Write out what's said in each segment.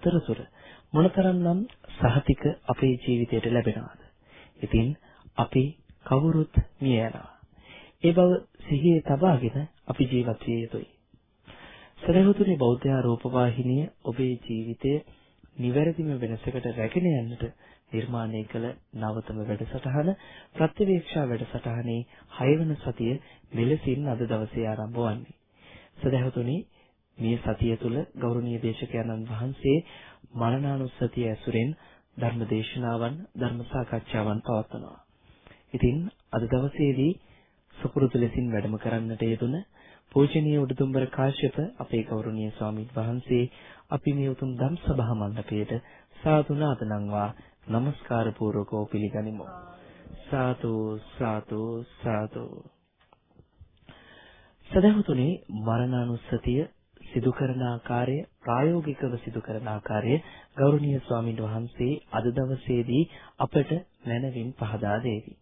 අතරතුර මොනතරම්නම් සහතික අපේ ජීවිතයට ලැබෙනවද? ඉතින් අපි කවුරුත් මිය යනවා. ඒ බව සිහියේ තබාගෙන අපි ජීවත් විය යුතුයි. සරහතුනේ බෞද්ධ ආරෝපවාහිනිය ඔබේ ජීවිතයේ නිවැරදිම වෙනසකට රැගෙන යන්නට නිර්මාණය කළ නවතම වැඩසටහන ප්‍රතිවේක්ෂා වැඩසටහනේ 6 වන සතිය මෙලෙසින් අද දවසේ ආරම්භ වන්නේ. සදහතුනි මේ සතිය තුල ගෞරවනීය දේශකයන්න් වහන්සේ මරණානුස්සතිය ඇසුරෙන් ධර්ම දේශනාවන් ධර්ම සාකච්ඡාවන් පවත්වනවා. ඉතින් අද දවසේදී සුපුරුදු ලෙසින් වැඩම කරන්නට යෙදුන පූජනීය උඩුදුම්බර කාශ්‍යප අපේ ගෞරවනීය ස්වාමීන් වහන්සේ අපි මේ උතුම් ධම් සභා මණ්ඩපයේට සාදු නාදනම්වා নমස්කාර පූර්වකව පිළිගනිමු. සාදු සාදු සාදු සදහතුනේ මරණානුස්සතිය සිදු කරන ආකාරය ප්‍රායෝගිකව සිදු කරන ආකාරය ගෞරවනීය ස්වාමීන් වහන්සේ අද දවසේදී අපට මැනවින් පහදා දෙවි.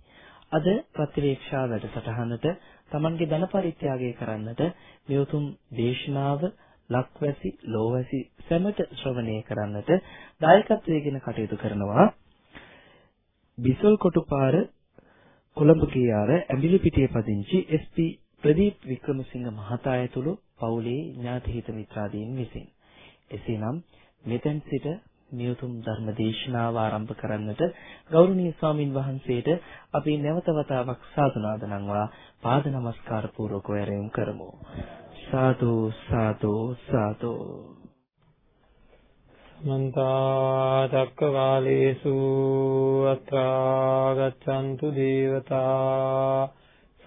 අද ප්‍රතිවේක්ෂා වැඩසටහනට Tamanගේ ධන පරිත්‍යාගය කරන්නට මේ උතුම් දේශනාව ලක්වැසි ලෝවැසි සැමට ශ්‍රවණය කරන්නට දායකත්වයෙන් කටයුතු කරනවා බිසල් කොටුපාර කොළඹ කියාර ඇඹිලි පිටියේ පදිංචි එස්.පී. ප්‍රදීප් වික්‍රමසිංහ මහතා ඇතුළු පවුලේ ඥාති හිත මිත්‍රාදීන් විසින්. එසේනම් මෙතෙන් සිට නියුතුම් ධර්ම දේශනාව ආරම්භ කරන්නට ගෞරවනීය ස්වාමින් වහන්සේට අපි නැවත වතාවක් සාදුනාද නම්වා පාද නමස්කාර පූර්වකව ඇරයුම් කරමු. සාදු සාදු සාදු. මන්ත චක්කවාලේසු අත්‍රා ගච්ඡන්තු දේවතා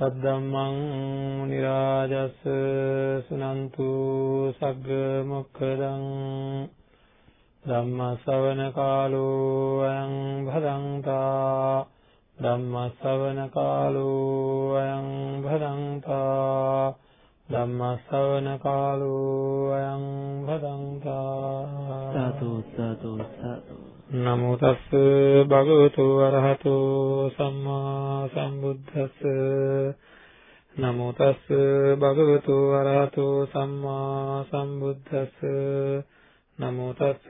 සද්දම්මං මුනි රාජස් සුනන්තු සග්ග මොක්ඛදං ධම්ම ශ්‍රවණ කාලෝ අයං භදංතා ධම්ම ශ්‍රවණ කාලෝ අයං භදංතා ධම්ම ශ්‍රවණ කාලෝ අයං භදංතා සතු සතු සතු නමෝ තස් භගවතු වරහතෝ සම්මා සම්බුද්දස්ස. නමෝ තස් භගවතු වරහතෝ සම්මා සම්බුද්දස්ස. නමෝ තස්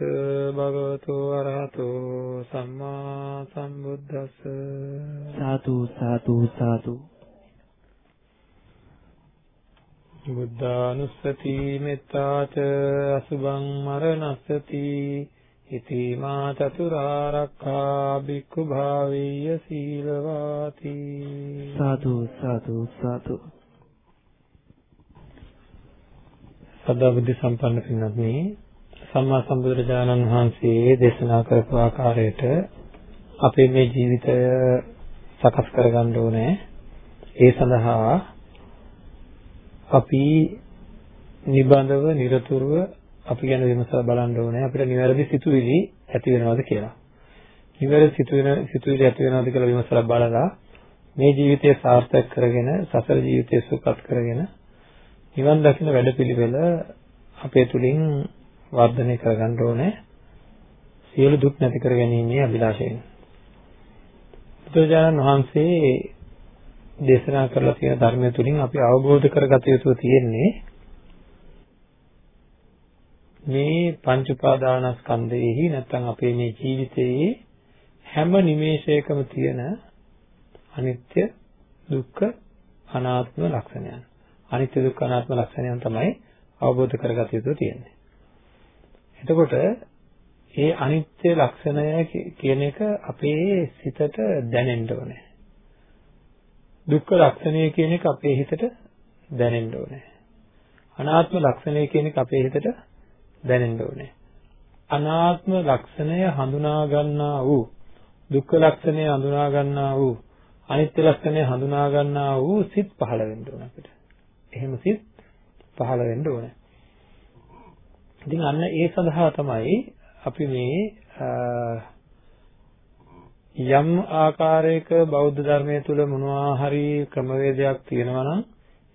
භගවතු වරහතෝ සම්මා සම්බුද්දස්ස. සාදු සාදු සාදු බුද්ධානුස්සති මෙත්තාච අසුභං මරණස්සති ඉති මා චතුරාරක්ඛා බික්ඛු භාවීය සීලවාති සාදු සාදු සාදු සදා බුද්ධ සම්පන්න පින්වත්නි සම්මා සම්බුදුරජාණන් වහන්සේ දේශනා කරපු ආකාරයට අපේ මේ ජීවිතය සකස් කරගන්න ඕනේ. ඒ සඳහා අපි නිබඳව নিরතුරුව අපි ගැන විමසලා බලන්න ඕනේ අපිට නිවැරදි සිතුවිලි ඇති වෙනවද කියලා. නිවැරදි සිතුවිලි සිතුවිලි ඇති වෙනවද කියලා විමසලා බලලා මේ ජීවිතය සාර්ථක කරගෙන සසර ජීවිතය සුවපත් කරගෙන නිවන් දකින්න වැඩපිළිවෙල අපේ තුලින් වර්ධනය කරගන්න ඕනේ. සියලු දුක් නැති කර ගැනීමේ අභිලාෂයෙන්. බුදුරජාණන් වහන්සේ දේශනා කරලා තියෙන ධර්මය තුලින් අපි අවබෝධ කරගත යුතු තියෙන්නේ මේ පංච උපාදානස්කන්ධයේහි නැත්නම් අපේ මේ ජීවිතයේ හැම නිමේෂයකම තියෙන අනිත්‍ය දුක්ඛ අනාත්ම ලක්ෂණයන්. අනිත්‍ය දුක්ඛ අනාත්ම ලක්ෂණයන් තමයි අවබෝධ කරගත යුතු තියෙන්නේ. එතකොට ඒ අනිත්‍ය ලක්ෂණය කියන එක අපේ සිතට දැනෙන්න ඕනේ. දුක්ඛ ලක්ෂණය කියන එක අපේ හිතට දැනෙන්න ඕනේ. අනාත්ම ලක්ෂණය කියන එක අපේ හිතට දැනෙන්න ඕනේ. අනාත්ම ලක්ෂණය හඳුනා ගන්නා වූ දුක්ඛ ලක්ෂණය හඳුනා ගන්නා වූ අනිත්‍ය ලක්ෂණය හඳුනා ගන්නා වූ සිත් පහළ වෙන්න ඕන අපිට. එහෙම සිත් පහළ වෙන්න ඕනේ. ඉතින් අන්න ඒ සඳහා තමයි අපි මේ යම් ආකාරයක බෞද්ධ ධර්මයේ තුල මොනවා හරි ක්‍රමවේදයක් තියෙනවා නම්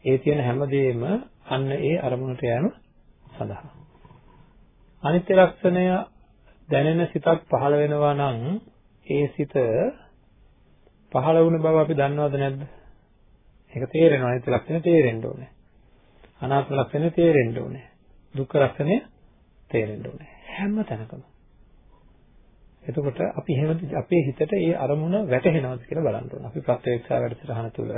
ඒ තියෙන හැමදේම අන්න ඒ අරමුණට යෑම සඳහා අනිත්‍ය ලක්ෂණය දැනෙන සිතක් පහළ වෙනවා නම් ඒ සිත පහළ වුණ බව අපි දන්නවද නැද්ද? ඒක තේරෙනවා අනිත් ලක්ෂණ තේරෙන්න ඕනේ. අනාත්ම ලක්ෂණය තේරෙන්න ඕනේ. දුක්ඛ ලක්ෂණය තේරෙන්න ඕනේ. හැම තැනකම. එතකොට අපි එහෙම අපේ හිතට ඒ අරමුණ වැටහෙනවද කියලා බලන්න ඕනේ. අපි ප්‍රත්‍යක්ෂා වැඩසටහන තුළ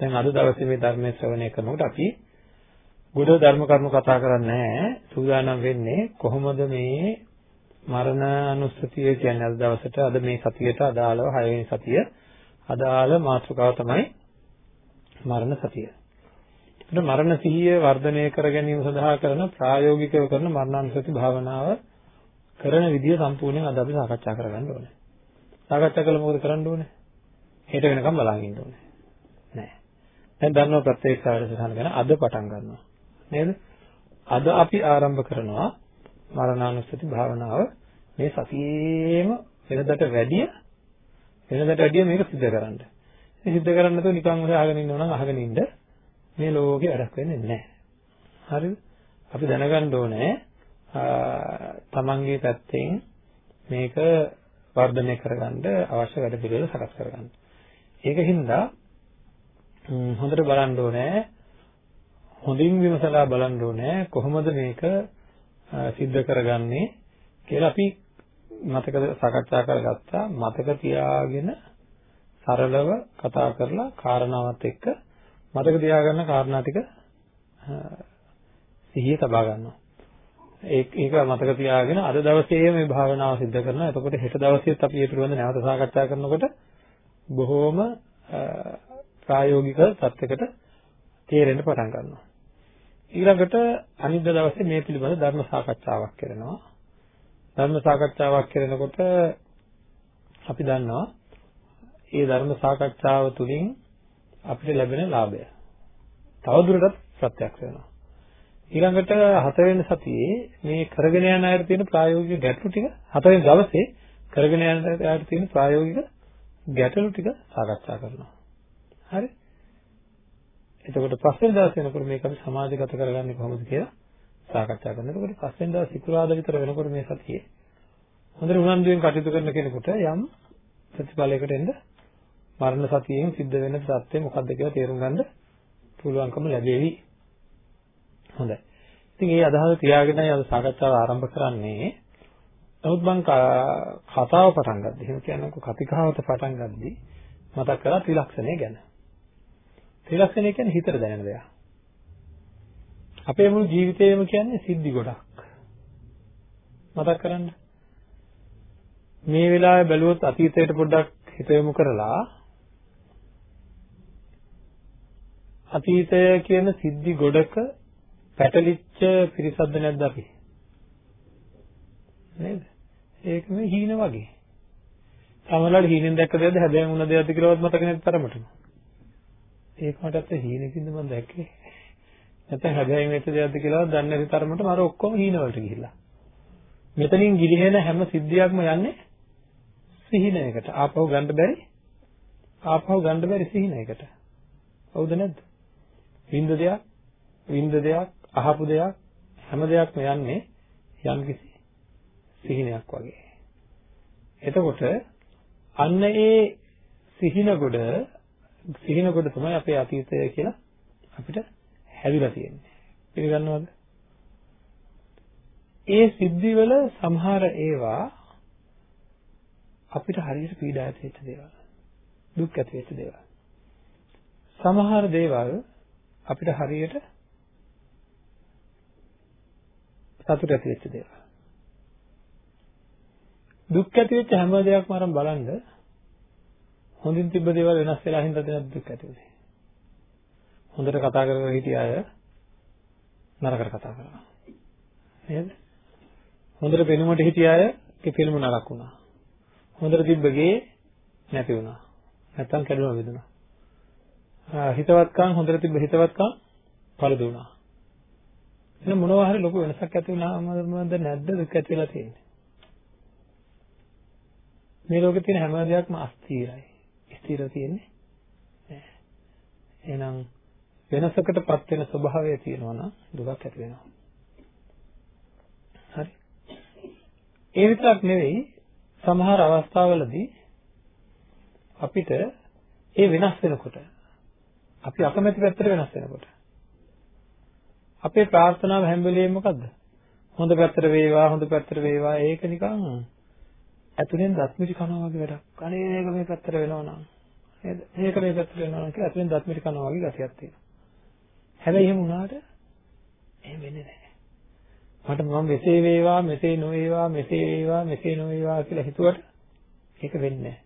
දැන් අද දවසේ මේ ධර්මයේ ශ්‍රවණය කරනකොට අපි ගොඩ ධර්ම කරුණු කතා කරන්නේ නැහැ. සූදානම් වෙන්නේ කොහොමද මේ මරණ අනුස්සතිය කියන්නේ අද දවසට අද මේ සතියට අදාළව 6 වෙනි සතිය අදාළ මාතෘකාව තමයි මරණ සතිය. එතකොට මරණ සිහිය වර්ධනය කර ගැනීම සඳහා කරන ප්‍රායෝගිකව කරන මරණානුස්සති භාවනාව කරන විදිය සම්පූර්ණයෙන් අද අපි සාකච්ඡා කරගන්න ඕනේ. සාකච්ඡා කළා මොකද කරන්න ඕනේ? හෙට වෙනකම් බලන් ඉන්න ඕනේ. නෑ. දැන් දන්නවා ප්‍රත්‍යක්ෂ වැඩසටහන ගැන අද පටන් ගන්නවා. නේද? අද අපි ආරම්භ කරනවා මරණානුස්සති භාවනාව මේ සතියේම වෙනදට වැඩිය වෙනදට වැඩිය මේක සිද්ධ කරන්න. මේ සිද්ධ කරන්න නැතුව නිකන් හොයාගෙන ඉන්නව නම් අහගෙන ඉන්න මේ ලෝකේ වැඩක් වෙන්නේ නැහැ. හරිද? අපි දැනගන්න ඕනේ තමන්ගේ පැත්තෙන් මේක වර්ධනය කරගන්න අවශ්‍ය වැඩ පිළිවෙල සකස් කරගන්න. ඒකින්ද හොඳට බලන්න ඕනේ හොඳින් විමසලා බලන්න ඕනේ කොහොමද මේක සිද්ධ කරගන්නේ කියලා අපි මතක සාකච්ඡා කරගත්තා. මතක තියාගෙන සරලව කතා කරලා කාරණාවත් එක්ක මතක තියාගන්න කාරණා ටික සිහිය තබා ගන්නවා. ඒක ඒක මතක තියාගෙන අද දවසේ මේ භාවනාව සිද්ධ කරනවා. එතකොට හෙට දවසේත් අපි ඒ පිළිබඳව නැවත සාකච්ඡා කරනකොට බොහෝම ප්‍රායෝගික තත්යකට තේරෙන්න පටන් ගන්නවා. ඊළඟට අනිද්දා දවසේ මේ පිළිබඳ ධර්ම සාකච්ඡාවක් කරනවා. ධර්ම සාකච්ඡාවක් කරනකොට අපි දන්නවා ඒ ධර්ම සාකච්ඡාව තුළින් අපිට ලැබෙන ලාභය. තවදුරටත් ප්‍රත්‍යක්ෂ වෙනවා. ඊළඟට හතරවෙනි සතියේ මේ කරගෙන යන අයට තියෙන ප්‍රායෝගික ගැටලු ටික හතරවෙනි දවසේ කරගෙන යන අයට තියෙන ප්‍රායෝගික ගැටලු ටික සාකච්ඡා කරනවා. හරි? එතකොට පස්වෙනි දවස් වෙනකොට මේක අපි සමාජගත කරගන්නේ කොහොමද කියලා සාකච්ඡා කරනවා. එතකොට පස්වෙනි දවස් සිකුරාදා විතර වෙනකොට මේ සතියේ හොඳට උනන්දුවෙන් කටයුතු කරන කෙනෙකුට යම් ප්‍රතිඵලයකට එන්න මරණ සතියෙන් සිද්ධ වෙන සත්‍ය මොකක්ද කියලා තේරුම් ගන්න පුළුවන්කම ලැබෙවි. හොඳයි. ඉතින් මේ අදහස තියාගෙනයි අද සාකච්ඡාව ආරම්භ කරන්නේ. නමුත් මම කතාව පටන් ගද්දි එහෙම කියන්නකො කතිකාවත පටන් ගද්දි මතක් කරා ත්‍රිලක්ෂණය ගැන. ත්‍රිලක්ෂණය කියන්නේ හිතට දැනෙන දෙයක්. අපේ මුළු ජීවිතේම කියන්නේ සිද්ධි ගොඩක්. මතක් කරන්න. මේ වෙලාවේ බැලුවොත් අතීතයට පොඩ්ඩක් හිත යොමු කරලා අතීතය කියන සිද්ධි ගොඩක පැටලිච්ච පිරිසක්ද නැද්ද අපි? නේද? ඒක මේ හීන වගේ. සමහරවල් හීනෙන් දැක්ක දෙයක්ද හැබැයි මොන දෙයක්ද කියලාවත් මතක නැති තරමටම. ඒක මට අත හීනකින්ද මම දැක්කේ. නැත්නම් හැබැයි මේක දෙයක්ද කියලා දන්නේ නැති තරමට මර ඔක්කොම හීන වලට ගිහිල්ලා. මෙතනින් ගිලිහෙන හැම සිද්ධියක්ම යන්නේ සිහිනයකට. ආපහු ගන්න බැරි ආපහු ගන්න බැරි සිහිනයකට. හවුද නැද්ද? විඳ දෙයක්, විඳ දෙයක්, අහපු දෙයක් හැම දෙයක්ම යන්නේ යම්කිසි සිහිනයක් වගේ. එතකොට අන්න ඒ සිහින කොට සිහිනකොට තමයි අපේ අතීතය කියලා අපිට හැදිලා තියෙන්නේ. පිළිගන්නවද? ඒ සිද්ධිවල සමහර ඒවා අපිට හරියට පීඩා ඇති වෙච්ච දේවල්. දුක් ඇති වෙච්ච දේවල්. සමහර දේවල් අපිට හරියට සතුට ඇති වෙච්ච දේවල්. දුක් ඇති වෙච්ච හැම දෙයක්ම අරන් බලන්න හොඳින් තිබ්බ දේවල් වෙනස් වෙලා හින්දාද නැද්ද දුක් ඇති වුනේ? හොඳට කතා කරගෙන හිටිය අය නරකට කතා කරනවා. නේද? හොඳට පෙනුමට හිටිය අයගේ පෙනුම නරක වුණා. හොඳට තිබ්බ ගේ නැති වුණා. නැත්තම් කැඩුනා විදුණා. හිතවත්කම් හොඳට තිබ්බ හිතවත්කම් පළදු වුණා. එන මොනවා හරි ලොකු වෙනසක් ඇති වුණාමද නැද්ද දුක් ඇති වෙලා තියෙන්නේ? මේ ලෝකේ තියෙන හැම දෙයක්ම අස්තිරයි. ස්ථිර තියෙන්නේ නැහැ. එහෙනම් වෙනසකටපත් වෙන ස්වභාවය තියෙනවා නම් දුකක් ඇති වෙනවා. හරි. ඒ විතරක් නෙවෙයි සමහර අවස්ථාවලදී අපිට ඒ වෙනස් වෙනකොට අපි අකමැති පැත්තට වෙනස් වෙනකොට අපේ ප්‍රාර්ථනාව හැම වෙලෙම මොකද්ද? හොඳ පැත්තට වේවා හොඳ පැත්තට වේවා ඒක නිකන් ඇතුලෙන් දත්මිටි කනවා වගේ වැඩක්. අනේ මේක මේ පැත්තට වෙනවා නම් නේද? මේක මේ පැත්තට වෙනවා නම් කියලා ඇතුලෙන් දත්මිටි කනවා වගේ ගතියක් තියෙනවා. හැබැයි එහෙම වුණාට එහෙම වෙන්නේ නැහැ. මට මම මෙසේ වේවා මෙසේ නොවේවා මෙසේ වේවා මෙසේ නොවේවා කියලා හිතුවට ඒක වෙන්නේ නැහැ.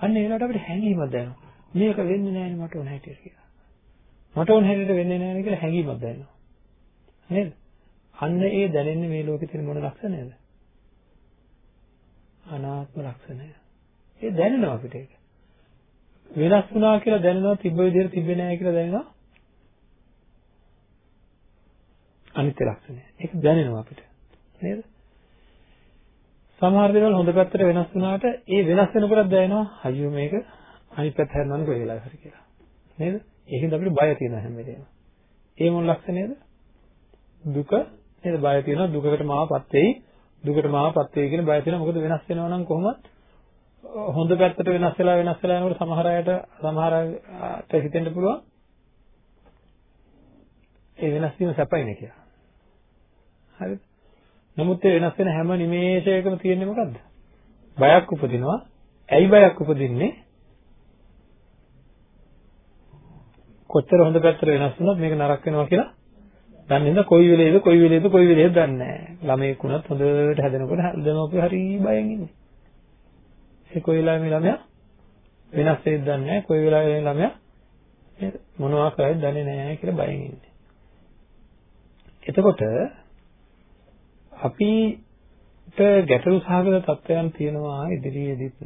අන්න ඒ වෙලාවට අපිට හැඟීමක් දැනෙනවා. මේක වෙන්නේ නැහැ මට ඕන හැටියට කියලා. මට ඕන හැටියට වෙන්නේ නැහැ කියලා හැඟීමක් දැනෙනවා. නේද? අන්න ඒ දැනෙන්නේ මේ ලෝකේ තියෙන මොන ලක්ෂණයද? අනාත්ම ලක්ෂණය. ඒ දැනෙනවා අපිට ඒක. වෙනස් වුණා කියලා දැනෙනවා තිබ්බ විදිහට තිබ්බේ නැහැ කියලා දැනෙනවා. අනිත්‍ය ලක්ෂණය. ඒක දැනෙනවා අපිට. නේද? සමහර දේවල් හොඳ පැත්තට වෙනස් වුණාට ඒ වෙනස් වෙනකොට දැනෙනවා අයියෝ මේක අනිත් පැත්ත හැරෙනවනේ කොයි වෙලාවක හරි කියලා. නේද? ඒකෙන්ද අපිට බය තියෙනවා හැම වෙලේම. ඒ මොන ලක්ෂණයද? දුක නේද බය තියෙනවා දුකකට මාවපත් වෙයි දුකට මාවපත් වෙයි කියන බය තියෙනවා මොකද වෙනස් වෙනවා නම් කොහොමද හොඳ පැත්තට වෙනස් වෙලා වෙනස් වෙලා යනකොට සමහර අයට සමහර අයට හිතෙන්න පුළුවන් ඒ වෙනස් වීම සැපයිනේ කියලා. හරිද? නමුත් ඒ වෙනස් වෙන හැම නිමේෂයකම තියෙන්නේ මොකද්ද? බයක් උපදිනවා. ඇයි බයක් උපදින්නේ? කොච්චර හොඳ පැත්තට වෙනස් වුණත් මේක නරක වෙනවා කියලා දන්නේ නැහැ කොයි වෙලේද කොයි වෙලේද කොයි වෙලේද දන්නේ නැහැ. ළමයෙක් වුණත් හොඳට හැදෙනකොට දෙමව්පිය හරි බයෙන් ඉන්නේ. ඒ කොයි වෙලාවෙ මේ ළමයා වෙනස් වෙයිද දන්නේ නැහැ. කොයි වෙලාවෙ මේ ළමයා මොනවා කරයිද දන්නේ නැහැ කියලා බයෙන් ඉන්නේ. එතකොට අපිට ගැටලු සහගත තත්ත්වයන් තියෙනවා ඉදිරියේදීත්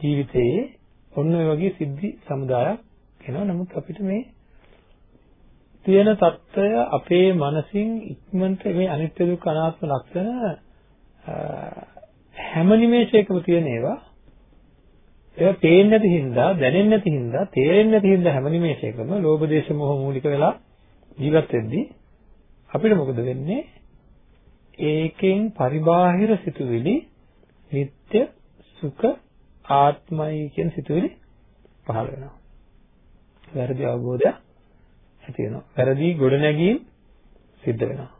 ජීවිතේ ඔන්න ඔය වගේ සිද්ධි සමුදායක් එනවා. නමුත් අපිට මේ තියෙන తত্ত্বය අපේ මනසින් ඉක්මනට මේ අනිත්‍ය දුක්ඛ අනාත්ම ලක්ෂණ හැම නිමේෂයකම තියෙන ඒවා. ඒවා පේන්නේ නැති හින්දා දැනෙන්නේ නැති හින්දා තේරෙන්නේ නැති හින්දා හැම නිමේෂයකම ලෝභ දේශ මොහ මූලික වෙලා ජීවත් වෙද්දී අපිට මොකද වෙන්නේ? ඒකෙන් පරිබාහිර සිතුවිලි නিত্য සුඛ ආත්මයි කියන සිතුවිලි පහළ වෙනවා. වැරදි අවබෝධයක්. ඇති වෙනවා. වැරදි ගොඩනැගීම් සිද්ධ වෙනවා.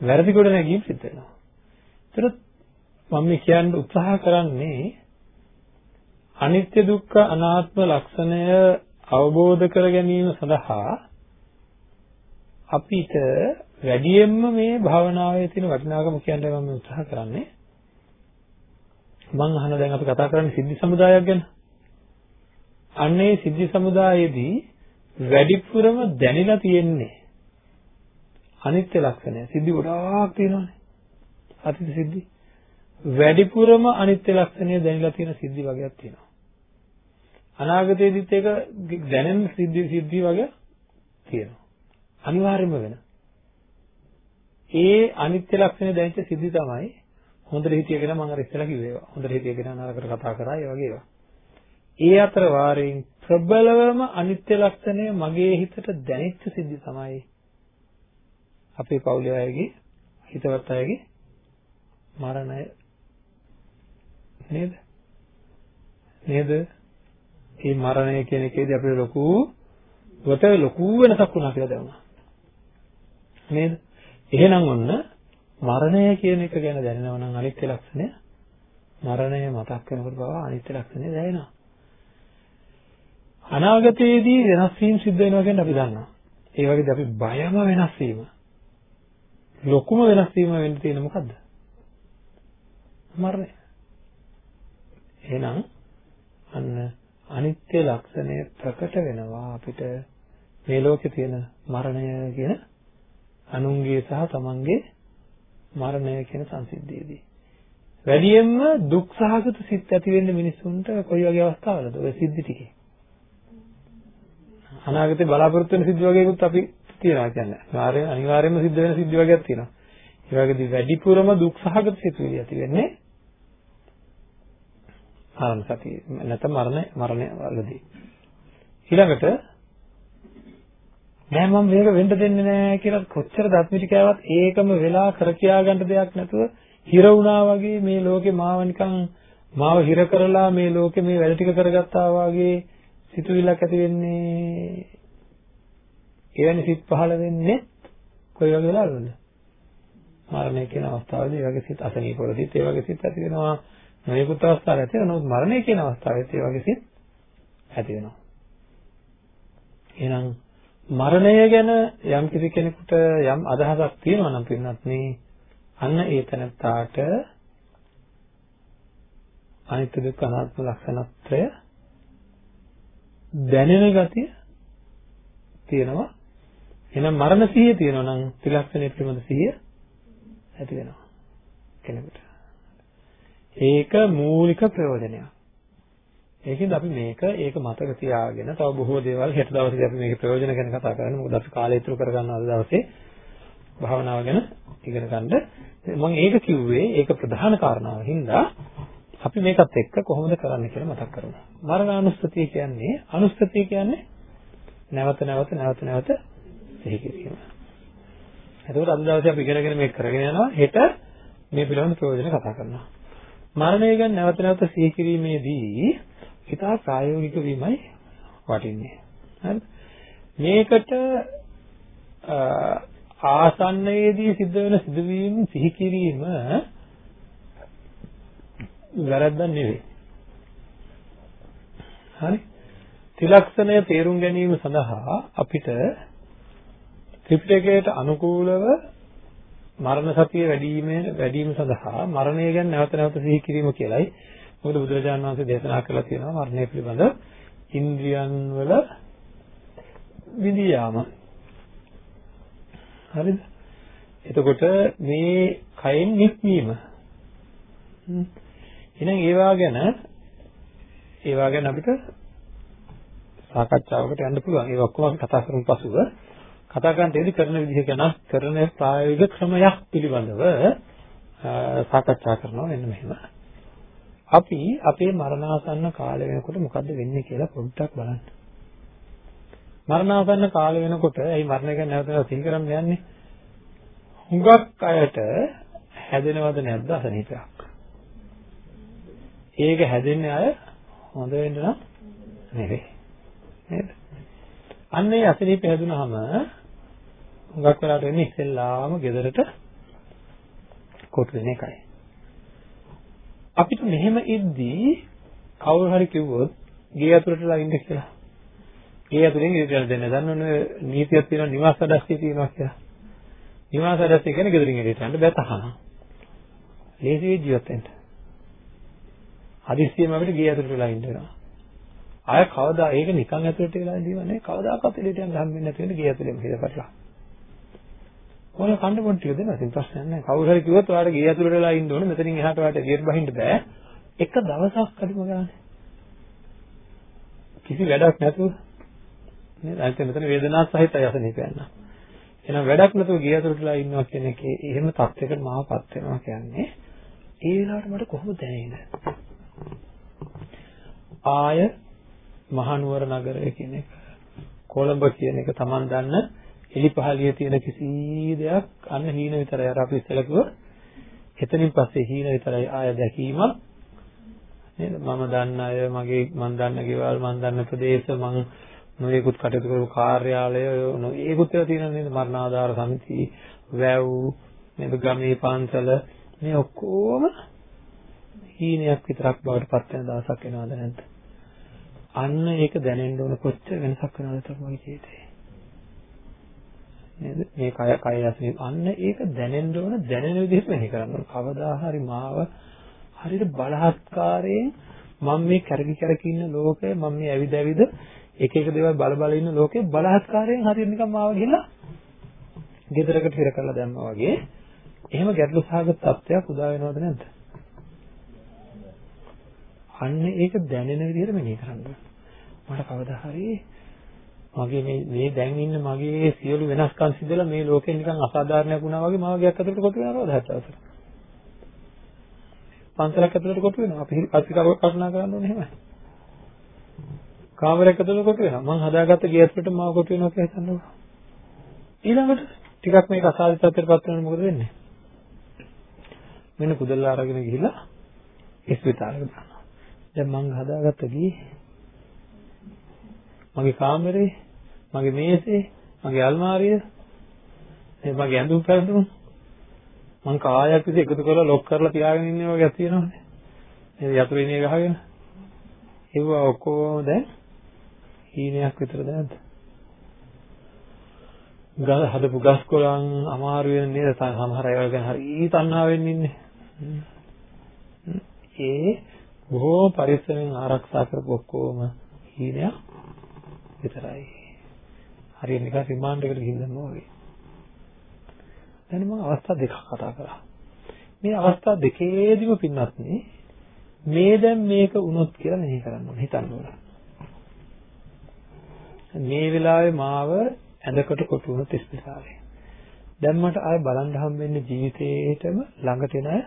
වැරදි ගොඩනැගීම් සිද්ධ වෙනවා. ඒතර මම මේ කියන්න උත්සාහ කරන්නේ අනිත්‍ය දුක්ඛ අනාත්ම ලක්ෂණය අවබෝධ කර ගැනීම සඳහා අපිට වැඩියෙන්ම මේ භාවනාවේ තියෙන වටිනාකම කියන්න මම උත්සාහ කරන්නේ මම අහන දැන් අපි කතා කරන්නේ සිද්ධි සමුදායක් ගැන. අන්නේ සිද්ධි සමුදායේදී වැඩිපුරම දැනিলা තියෙන්නේ අනිත්‍ය ලක්ෂණය. සිද්ධි ගොඩාක් තියෙනවානේ. අතීත සිද්ධි. වැඩිපුරම අනිත්‍ය ලක්ෂණය දැනিলা තියෙන සිද්ධි වගේක් තියෙනවා. අනාගතයේදීත් ඒක දැනෙන සිද්ධි සිද්ධි වගේ තියෙනවා. අනිවාර්යයෙන්ම වෙන. ඒ අනිත්‍ය ලක්ෂණය දැනෙච්ච සිද්ධි තමයි හොඳට හිතියගෙන මම අර ඉස්සෙල්ලා කිව්වා. හොඳට හිතියගෙන නරකට කතා කරා ඒ වගේ ඒවා. ඒ අතර වාරයෙන් ප්‍රබලවම අනිත්‍ය ලක්ෂණය මගේ හිතට දැනෙච්ච සිද්ධි තමයි අපේ පවුලේ අයගේ හිතවත් අයගේ මරණය. නේද? නේද? මේ මරණය කියන එකේදී අපිට ලොකු වට ලොකු වෙනසක් වුණා කියලා දැනුණා. නේද? එහෙනම් ඔන්න මරණය කියන එක ගැන දැනෙනවා නම් අනිත්‍ය ලක්ෂණය මරණය මතක් වෙනකොට බව අනිත්‍ය ලක්ෂණය දැනෙනවා. අනාගතයේදී වෙනස් වීම සිද්ධ වෙනවා කියන්නේ අපි දන්නවා. ඒ වගේද අපි බයම වෙනස් වීම. ලොකුම වෙනස් වීම වෙන්න තියෙන මොකද්ද? මරණය. එහෙනම් අන්න අනිත්‍ය ලක්ෂණය ප්‍රකට වෙනවා අපිට මේ ලෝකේ තියෙන මරණය කියන අනුන්ගේ සහ තමන්ගේ මරණය කියන සංසිද්ධියේදී. වැඩියෙන්ම දුක් සහගත සිත් ඇති වෙන්න මිනිස්සුන්ට කොයි වගේ අවස්ථාවලද ඔය සිද්ධි ටිකේ? අනාගතේ බලාපොරොත්තු වෙන සිද්ධි වගේකුත් අපි තියනවා කියන්නේ. අනිවාර්යයෙන් අනිවාර්යයෙන්ම සිද්ධ වෙන සිද්ධි වගේක් තියෙනවා. ඒ වගේදී වැඩිපුරම දුක් සහගත සිතුවිලි ඇති වෙන්නේ මරණ සතිය නැත්නම් මරණ මරණය වලදී. ඊළඟට නෑ මම මේක වෙන්න දෙන්නේ නෑ කියලා කොච්චර දත්මිටි කෑවත් ඒකම වෙලා කර කියා ගන්න දෙයක් නැතුව හිර වුණා වගේ මේ ලෝකේ මාව නිකන් මාව හිර කරලා මේ ලෝකේ මේ වැඩ ටික කරගත්තා වගේ සිතුවිල්ලක් ඇති වෙන්නේ එවැනි සිත් පහළ වෙන්නේ කොයි වගේ වෙලාවලද? මරණය කියන අවස්ථාවේදී ඒ වගේ සිත් අසනීපවලදීත් ඒ වගේ සිත් ඇති වෙනවා. නොයෙකුත් අවස්ථාවල ඇති වෙනවා. නමුත් මරණය කියන අවස්ථාවේත් ඒ වගේ සිත් ඇති වෙනවා. එහෙනම් මරණය ගැන යම් කිසි කෙනෙකුට යම් අදහසක් තියෙනවා නම් පින්නත් මේ අන්න ඒ තැනත්තාට අනිත්‍ය දුක්ඛ අනාත්ම ලක්ෂණත්‍රය දැනෙන ගතිය තියෙනවා. එහෙනම් මරණ සිහිය තියෙනවා නම් ත්‍රිලක්ෂණය පිළිබඳ සිහිය ඇති වෙනවා කෙනෙකුට. ඒක මූලික ප්‍රයෝජනයක්. ඒකෙන්ද අපි මේක ඒක මතක තියාගෙන තව බොහෝ දේවල් හෙට දවසේ අපි මේකේ ප්‍රයෝජන ගැන කතා කරන්නේ. මොකද අපි කාලය ඉතුරු කරගන්න අද දවසේ භාවනාව ගැන ඉගෙන ගන්න. මම ඒක කිව්වේ ඒක ප්‍රධාන කාරණාව හින්දා අපි මේකත් එක්ක කොහොමද කරන්න කියලා මතක් කරමු. මරණානුස්සතිය කියන්නේ අනුස්සතිය කියන්නේ නැවත නැවත නැවත නැවත සිහි කිරීම. එතකොට අද දවසේ අපි ඉගෙනගෙන මේක කරගෙන යනවා. හෙට මේ පිළිබඳ ප්‍රයෝජන කතා කරනවා. මරණය ගැන නැවත නැවත සිහි කිරීමේදී ඉතා ප්‍රායෝගික වීමයි වටින්නේ. හරිද? මේකට ආසන්නයේදී සිද්ධ වෙන සිදුවීම් සිහි කිරීම වැරද්දක් නෙවෙයි. හරි? ත්‍රිලක්ෂණය තේරුම් ගැනීම සඳහා අපිට ත්‍රිපිටකයට අනුකූලව මරණ සතිය වැඩිම වැඩිම සඳහා මරණය ගැන නැවත නැවත සිහි කිරීම කියලයි මොකද බුදුරජාණන් වහන්සේ දේශනා කළා තියෙනවා මරණය පිළිබඳ ඉන්ද්‍රියන් වල විදියාම හරිද එතකොට මේ කයෙන් නික්මීම එහෙනම් ඒවා ගැන ඒවා ගැන අපිට සාකච්ඡාවකට යන්න පුළුවන් ඒ ඔක්කොම අපි කතා කරමු පසුව කතා කරන්න තියෙදි කරන විදිහ ගැන කරන ප්‍රායෝගික ක්‍රමයක් පිළිබඳව සාකච්ඡා කරනවා මෙන්න මෙහෙම අපි අපේ මරණාසන්න කාලය වෙනකොට මොකද්ද වෙන්නේ කියලා පොඩ්ඩක් බලන්න. මරණාසන්න කාලය වෙනකොට ඇයි මරණය ගැන නැවත නැවත සිහි කරන්න යන්නේ? හුඟක් අයට හැදෙනවද නැද්ද අසනීපයක්? ඒක හැදෙන්නේ අය හොඳ වෙන්න නම් නෙවෙයි. නේද? අන්න ඒ අසනීප හැදුනහම හුඟක් වෙලාවට වෙන්නේ ඉස්සෙල්ලාම ගෙදරට කොටු වෙන එකයි. අපිට මෙහෙම ඉද්දී කවුරු හරි කිව්වොත් ගේ ඇතුළටලා ඉන්න කියලා. ගේ ඇතුළෙන් ඉඳලා දෙන්න. දන්නවනේ නීතියක් තියෙනවා නිවාස සදස්සිය තියෙනවා කියලා. නිවාස සදස්සිය කියන්නේ ගෙදරින් එළියට යන්න බෑ තහනම්. ලේසි වෙයි ජීවත් වෙන්න. හදිස්සියෙම අපිට ගේ ඇතුළට වෙලා ඉන්න වෙනවා. ආය කවදා ඒක නිකන් ඇතුළට වෙලා ඉඳිවන්නේ කවදාකවත් එළියට යන්න හම්බෙන්නේ නැති වෙන ගේ ඇතුළෙම හිරපටලා. ඔයාලා කන්න පොඩ්ඩ ටික දෙන්න ඉතින් ප්‍රශ්නයක් නැහැ. කවුරු හරි කිව්වොත් ඔයාලට ගේ ඇතුළට වෙලා ඉන්න ඕනේ. මෙතනින් එහාට ඔයාලට එළියට බහින්න බෑ. එක දවසක් අදිම ගන්න. කිසි වැඩක් නැතුව නේද? අනිත් මෙතන වේදනාවක් සහිතයි අසනීප යන්න. එහෙනම් වැඩක් නැතුව ගේ ඇතුළට වෙලා ඉන්නවා කියන එකේ එහෙම තත්යකට මාවපත් වෙනවා කියන්නේ ඒ වෙලාවට මට කොහොමද දැනෙන්නේ? ආය මහනුවර නගරය කියන එක. කොළඹ කියන එක Taman දන්න එලිපහළිය තියෙන කිසි දෙයක් අන්න හීන විතරයි. අර අපි ඉස්සෙල්ලා කිව්ව එතනින් පස්සේ හීන විතරයි ආය දැකීමක්. නේද? මම දන්න අය මගේ මම දන්න ගෙවල් මම දන්න ප්‍රදේශ මම නොයෙකුත් කටයුතු කරපු කාර්යාලය නොයෙකුත් ඒවා තියෙනවා නේද? මරණාධාර සමිති වැව් නේද? ගමේ පන්සල. මේ ඔක්කොම හීනයක් විතරක් බවට පත් වෙන දවසක් එනවද නැද්ද? අන්න ඒක දැනෙන්න ඕන කොච්චර වෙනසක් වෙනවද තමයි ජීවිතේ නේද? මේ කය කය ඇසෙන අන්න ඒක දැනෙන්න ඕන දැනෙන විදිහට මෙහෙ කරන්න ඕන. කවදා හරි මාව හරියට බලහත්කාරයෙන් මම මේ කැරකි කැරකි ඉන්න ලෝකය මම මේ ඇවිද ඇවිද එක එක දේවල් බල බල ඉන්න ලෝකේ බලහත්කාරයෙන් හරියට නිකන් මාව ගිහලා ගෙදරකට හිර කරලා දැම්මා වගේ. එහෙම ගැටලු සහගත තත්ත්වයක් උදා වෙනවද නැද්ද? අන්න ඒක දැනෙන විදිහට මෙනෙහි කරන්න. මට කවදා හරි මගේ මේ මේ දැන් ඉන්න මගේ සියලු වෙනස්කම් සිදලා මේ ලෝකෙ නිකන් අසාධාරණයක් වුණා වගේ මම ගියක් අතරට කොට වෙනවද හැටවසර පන්සලක් ඇතුළට කොට වෙනවා. අපි පත්‍රිකාව කල්පනා කරන්න ඕනේ එහෙමයි. කාමරයක් ඇතුළට කොට වෙනවා. මම හදාගත්ත ගේ ඇතුළට මාව කොට වෙනවා කියලා හිතන්නකෝ ඊළඟට ටිකක් මේක අසාධිත තත්ත්වයට පත් වෙනකොට මොකද වෙන්නේ? මෙන්න කුදල්ලා අරගෙන ගිහිල්ලා ඉස්පිතාලෙට දානවා. දැන් මං හදාගත්ත ගියේ මගේ කාමරේ, මගේ මේසේ, මගේ අල්මාරිය, මගේ ඇඳුම් පැළඳුම් මං කායක් විදිහ එකතු කරලා ලොක් කරලා තියාගෙන ඉන්නේ වගේ තියෙනවනේ. නේද යතුරුිනිය ගහගෙන. ඒව ඔක්කොම දැන් හීනයක් විතරද නැද්ද? ගල හදපු ගස් කොළන් අමාරු වෙන නේද සමහර අය ගැන හරි තණ්හාවෙන් ඉන්නේ. ඒ බොහෝ පරිස්සමෙන් ආරක්ෂා කරපු ඔක්කොම හීනයක් විතරයි. හරියට නිකන් රිමාන්ඩ් එකකට ගිහින් දැම්මා වගේ. දැන් මම අවස්ථා දෙකක් කතා කරා. මේ අවස්ථා දෙකේදීම පින්නත් මේ දැන් මේක වුණොත් කියලා මෙහෙ කරන්න ඕනේ හිතන්න ඕනේ. මේ වෙලාවේ මාව ඇඳකට කොටු වුණොත් ඉස්පිතාලේ. දැන් මට ආය බලන්න හම්බෙන්නේ ජීවිතේටම ළඟට එන අය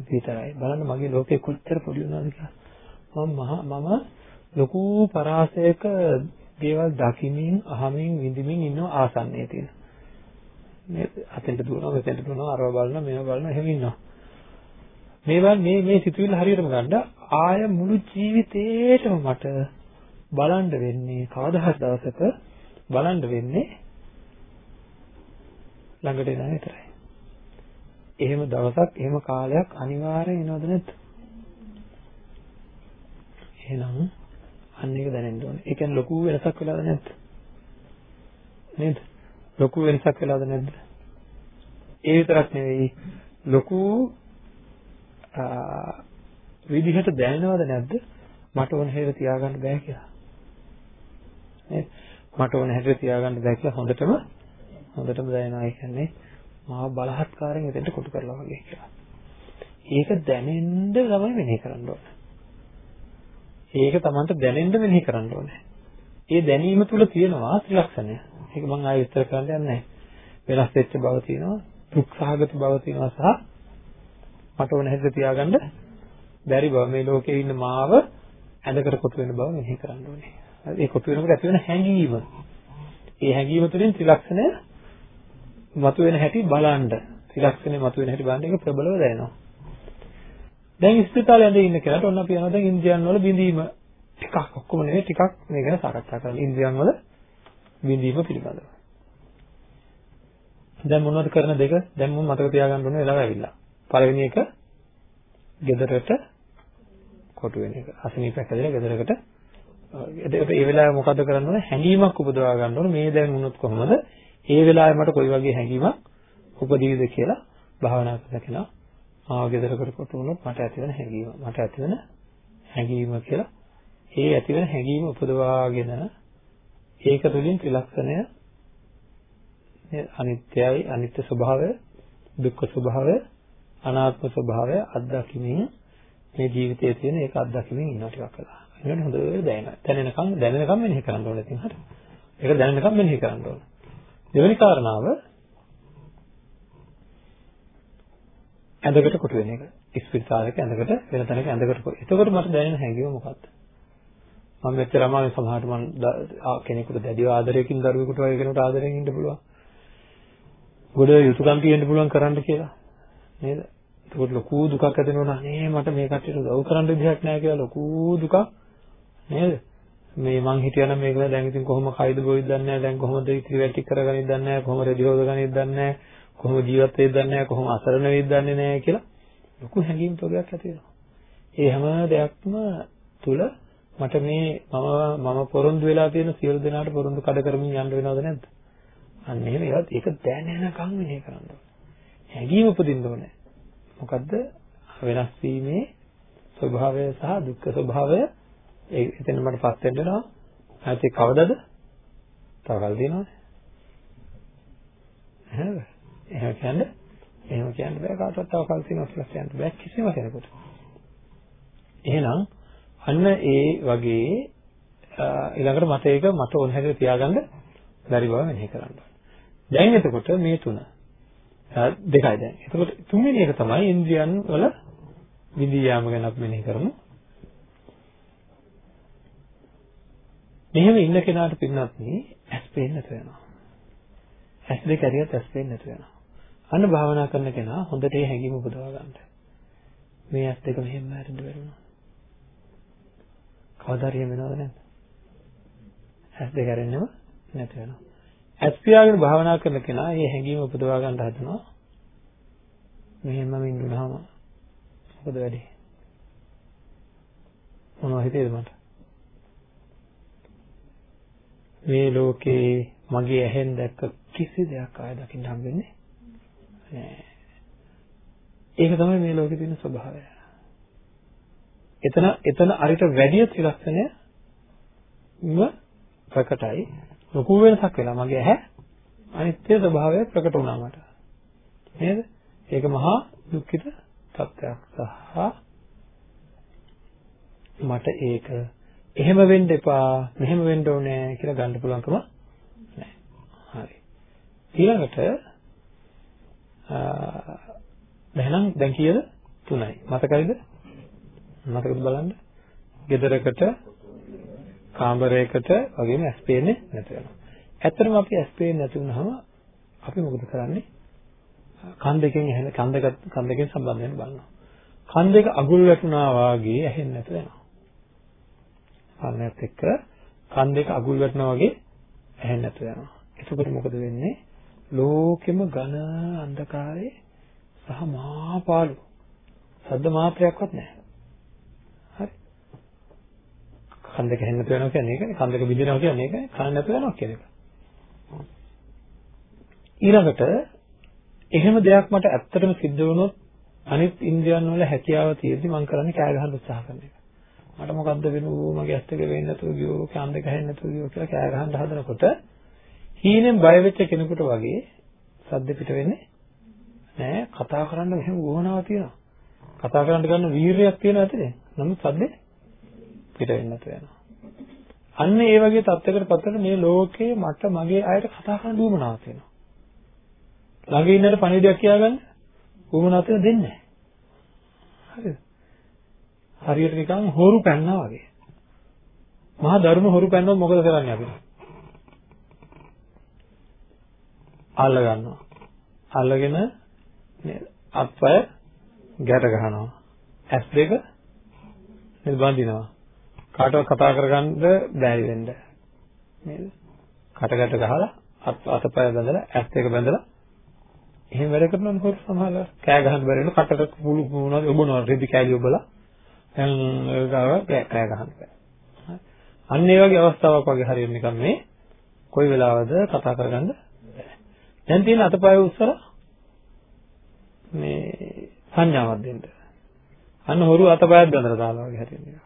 විතරයි. බලන්න මගේ ලෝකේ කොච්චර පොඩි වුණාද කියලා. මම මම ලොකු පරාසයක දේවල් දකිමින් අහමින් විඳිමින් ඉන්න ආසන්නයේ තියෙන. මේ අතෙන්ට දුවනවා මෙතෙන්ට දුවනවා අරව බලනවා මේව බලනවා එහෙම ඉන්නවා. මේවා මේ මේ සිතුවිල්ල හරියටම ගන්න ආය මුළු ජීවිතේටම මට බලන්න වෙන්නේ කවදා හරි දවසක බලන්න වෙන්නේ ළඟට එන විතරයි. එහෙම දවසක් එහෙම කාලයක් අනිවාර්යෙන් එනවද නැද්ද? එහෙනම් අන්න ඒක දැනෙන්න ඕනේ. ඒ කියන්නේ ලොකු වෙනසක් වෙලාද නැද්ද? නේද? ලොකු වෙනසක් වෙලාද නැද්ද? ඒ විතරක් නෙවෙයි ලොකු විදිහට දැනෙනවද නැද්ද? මට ඕන හැටියට තියාගන්න බෑ කියලා. නේද? මට ඕන හැටියට තියාගන්න බෑ කියලා හොඳටම හොඳටම දැනෙනවා. ඒ කියන්නේ මාව බලහත්කාරයෙන් එතෙන්ට කොටු කරලා වගේ කියලා. ඒක දැනෙන්න තමයි මෙනෙහි කරන්න ඕනේ. ඒක Tamanට දැනෙන්න මෙනෙහි කරන්න ඕනේ. ඒ දැනීම තුල තියෙනවා ත්‍රිලක්ෂණය. ඒක මම ආයෙ විස්තර කරන්න යන්නේ නැහැ. වෙනස් වෙච්ච බව තියෙනවා, දුක් සහගත බව තියෙනවා සහ මට ඕන හැටියට තියාගන්න බැරි බව මේ ලෝකේ ඉන්න මාව ඇඳකට කොටු වෙන බව මෙනෙහි කරන්න ඕනේ. ඒ කොටු වෙනකොට ඇති වෙන හැඟීම. ඒ හැඟීම තුළින් ත්‍රිලක්ෂණය මතුවෙන හැටි බලන්න. ත්‍රිලක්ෂණය මතුවෙන හැටි බලන්න ඒක ප්‍රබලව දැනෙනවා. දැන් ඉස්පිතාලේ ඇඳ ඉන්න කෙනාට ඔන්න අපි යනවා දැන් ඉන්ද්‍රියන් වල බිඳීම ටිකක් ඔක්කොම නෙවෙයි ටිකක් මේ ගැන සාකච්ඡා කරන්න. ඉන්ද්‍රියන් වල බිඳීම පිළිබඳව. දැන් මොනවද කරන දෙක? දැන් මම මතක තියාගන්න ඕනේ වෙලාව ඇවිල්ලා. පළවෙනි එක ගෙදරට කොටු වෙන එක. අසනීපයක් ඇදලා ගෙදරකට එතකොට ඒ වෙලාවේ මොකද කරන්න ඕනේ? හැඟීමක් උපදවා ගන්න ඕනේ. මේ දැන් වුණොත් කොහොමද? ඒ වෙලාවේ මට කොයි වගේ හැඟීමක් උපදීවිද කියලා භාවනා කරන කෙනා ආව ගෙදරකට කොට වුණොත් මට ඇතිවන හැඟීම මට ඇතිවන හැඟීම කියලා ඒ ඇතිවන හැඟීම උපදවාගෙන ඒක තුළින් ත්‍රිලක්ෂණය අනිත්‍යයි අනිත්‍ය ස්වභාවය දුක්ඛ ස්වභාවය අනාත්ම ස්වභාවය අත්දැකීමෙන් මේ ජීවිතයේ තියෙන ඒක අත්දැකීමෙන් ඉන්නවා ටිකක් වෙලා. ඒකට හොඳට දැනෙන. දැනෙනකම් දැනෙනකම් මෙනෙහි කරන්න ඕනේ ඉතින් හරි. ඒක දැනෙනකම් මෙනෙහි කරන්න ඕනේ. දෙවෙනි කාරණාව ඇඳකට කොටු වෙන එක. ඉස්පිරිතාලයක ඇඳකට වෙන තැනක ඇඳකට කොටු. එතකොට මට දැනෙන හැඟීම මොකක්ද? මම මෙච්චර අමාරු සමහරට මම කෙනෙකුට දැඩිව ආදරයකින් දරුවෙකුට වගේ කෙනෙකුට ආදරයෙන් ඉන්න පුළුවන්. ගොඩ යුතුයකම් තියෙන්න පුළුවන් කරන්න කියලා. නේද? එතකොට ලොකු දුකක් ඇති වෙනවා නේ මට මේ කට්ටියට උදව් කරන්න විදිහක් නැහැ කියලා ලොකු දුකක් නේද? මේ මං හිටියනම් මේක දැන් ඉතින් කොහොම කයිද බොයිද දන්නේ නැහැ දැන් කොහොමද ඉතිරි වැටි කරගනින්ද දන්නේ නැහැ කොහොම රෙදි හොදගනින්ද දන්නේ නැහැ කොහොම ජීවත් වෙයිද දන්නේ නැහැ කොහොම අසරණ වෙයිද දන්නේ නැහැ කියලා ලොකු හැඟීම් තොගයක් ඇති වෙනවා. ඒ හැම දෙයක්ම තුල මට මේ මම මම පොරොන්දු වෙලා තියෙන සියලු දෙනාට පොරොන්දු කඩ කරමින් යන්න වෙනවද නැද්ද? අන්න එහෙම ඒවත් ඒක දැනෙනකම් මෙහෙ කරන්න ඕනේ. හැඟීම උපදින්න ඕනේ. මොකද්ද? වෙනස් වීමේ ස්වභාවය සහ දුක්ඛ ස්වභාවය ඒ එතන මට පස් වෙන්න වෙනවා. නැත්නම් කවදද? තව කල් දිනවනේ. එහෙනම් එහෙම කියන්නේ එහෙම කියන්න බෑ කාටවත් තව කල් තියෙනවා කියලා කියන්න බෑ කිසිම කෙනෙකුට. එහෙනම් අන්න ඒ වගේ ඊළඟට මට ඒක මට ඕන හැටියට තියාගන්න බැරි බව මෙනෙහි කරන්න දැන් එතකොට මේ තුන දෙකයි දැන්. එතකොට තුන්වෙනි එක තමයි ඉන්ද්‍රියන් වල විදි යාම ගැන අපි මෙනෙහි කරමු. මෙහෙම ඉන්න කෙනාට පින්නත් ඇස් පේන්නේ නැතු වෙනවා. ඇස් දෙක ඇරියත් ඇස් පේන්නේ නැතු වෙනවා. අන්න භාවනා කරන කෙනා හොඳට ඒ හැඟීම උපදවා ගන්න. මේ ඇස් දෙක මෙහෙම හැරෙන්න බැරිුණා. කවදා හරි වෙනවද නැද්ද? ඇස් දෙක හැරෙන්නම නැති වෙනවා. ඇස් පියාගෙන භාවනා කරන කෙනා මේ හැඟීම උපදවා ගන්න හදනවා. මෙහෙම ඉන්නුනහම මොකද වෙන්නේ? මොනවද හිතේද මට? මේ ලෝකේ මගේ ඇහෙන් දැක්ක කිසි දෙයක් ආය දකින්න හම්බෙන්නේ නෑ. ඒක තමයි මේ ලෝකේ තියෙන ස්වභාවය. එතන එතන අරිට වැඩි ත්‍රිලක්ෂණය ම ප්‍රකටයි. ලොකු වෙනසක් වෙලා මගේ ඇහැ අනිත්‍ය ස්වභාවය ප්‍රකට වුණා මට. නේද? ඒක මහා දුක්ඛිත තත්ත්වයක් සහ මට ඒක එහෙම වෙන්න එපා මෙහෙම වෙන්න ඕනේ කියලා ගන්න පුළුවන්කම නැහැ. හරි. ඊළඟට දැන් දැන් කීයද? 3යි. මතකයිද? මතකද බලන්න? ගෙදරකට කාමරයකට වගේම ඇස් පේන්නේ නැති වෙනවා. ඇත්තටම අපි ඇස් පේන්නේ නැති වුනහම අපි මොකද කරන්නේ? කන් දෙකෙන් ඇහෙන කන් දෙක කන් දෙකෙන් සම්බන්ධ වෙන බලනවා. කන් දෙක අගුල් වැටුණා වාගේ ඇහෙන්නේ නැතු වෙනවා. කන්නත් එක්ක කන් දෙක අගුල් වැටෙනා වගේ ඇහෙන්නේ නැතු වෙනවා. එතකොට මොකද වෙන්නේ? ලෝකෙම ඝන අන්ධකාරයේ සහ මහා පාළු සද්ද මාත්‍රයක්වත් නැහැ. හරි. කන් දෙක ඇහෙන්නේ නැතු වෙනවා කියන්නේ ඒකනේ. කන් දෙක බිඳිනවා කියන්නේ ඒකනේ. කන නැතු වෙනවා කියන එක. ඊළඟට එහෙම දෙයක් මට ඇත්තටම සිද්ධ වුණොත් අනිත් ඉන්ද්‍රියන් වල හැකියාව තියෙද්දි මම කරන්නේ කෑ ගහන්න උත්සාහ කරන එක. මට මොකද්ද වෙනවෝ මගේ ඇස් දෙක වෙන්නේ නැතුව ගියෝ කන් දෙක හැෙන්නේ නැතුව ගියෝ කියලා කෑ ගහන්න හදනකොට හීනෙන් බය වෙච්ච කෙනෙකුට වගේ සද්ද පිට වෙන්නේ නෑ කතා කරන්න මෙහෙම වුණාවක් තියෙනවා. කතා කරන්න ගන්න වීරියක් තියෙනවා ඇතිනේ. නමුත් සද්දේ පිට වෙන්නේ නැතුව යනවා. අන්න ඒ වගේ තත්යකට පත්තර මේ ලෝකේ මට මගේ අයට කතා කරන්න දුවමනාවක් තියෙනවා. ළඟ ඉන්නට පණිවිඩයක් කියාගන්න උවමනාවක් දෙන්නේ නැහැ. හරිද? හරියට නිකන් හොරු පැන්නා වගේ. මහා දරුණු හොරු පැන්නොත් මොකද කරන්නේ අපි? අල්ල ගන්නවා. අල්ලගෙන අත්පය ගැට ගන්නවා. ඇස් දෙක නේද බඳිනවා. කාටවත් කතා කරගන්න බැරි වෙන්න. නේද? කටකට ගහලා අත් අතපය බැඳලා ඇස් දෙක බැඳලා එහෙම වැඩ කරනවා හොර සමහරවල් කෑ ගහන්න බැරි වෙන කටට කුළු මොනවද ඔබනවා රෙදි කෑලි ඔබලා දැන් ගාව කෑ ගහන්න බෑ. අන්න ඒ වගේ අවස්ථාවක් වගේ හරියට නිකන් මේ කොයි වෙලාවද කතා කරගන්න දැන් තියෙන අතපය උස්සලා මේ සංඥාවක් දෙන්න. අන්න හොරු අතපයත් බඳලා දාලා වගේ හරියට නිකන්.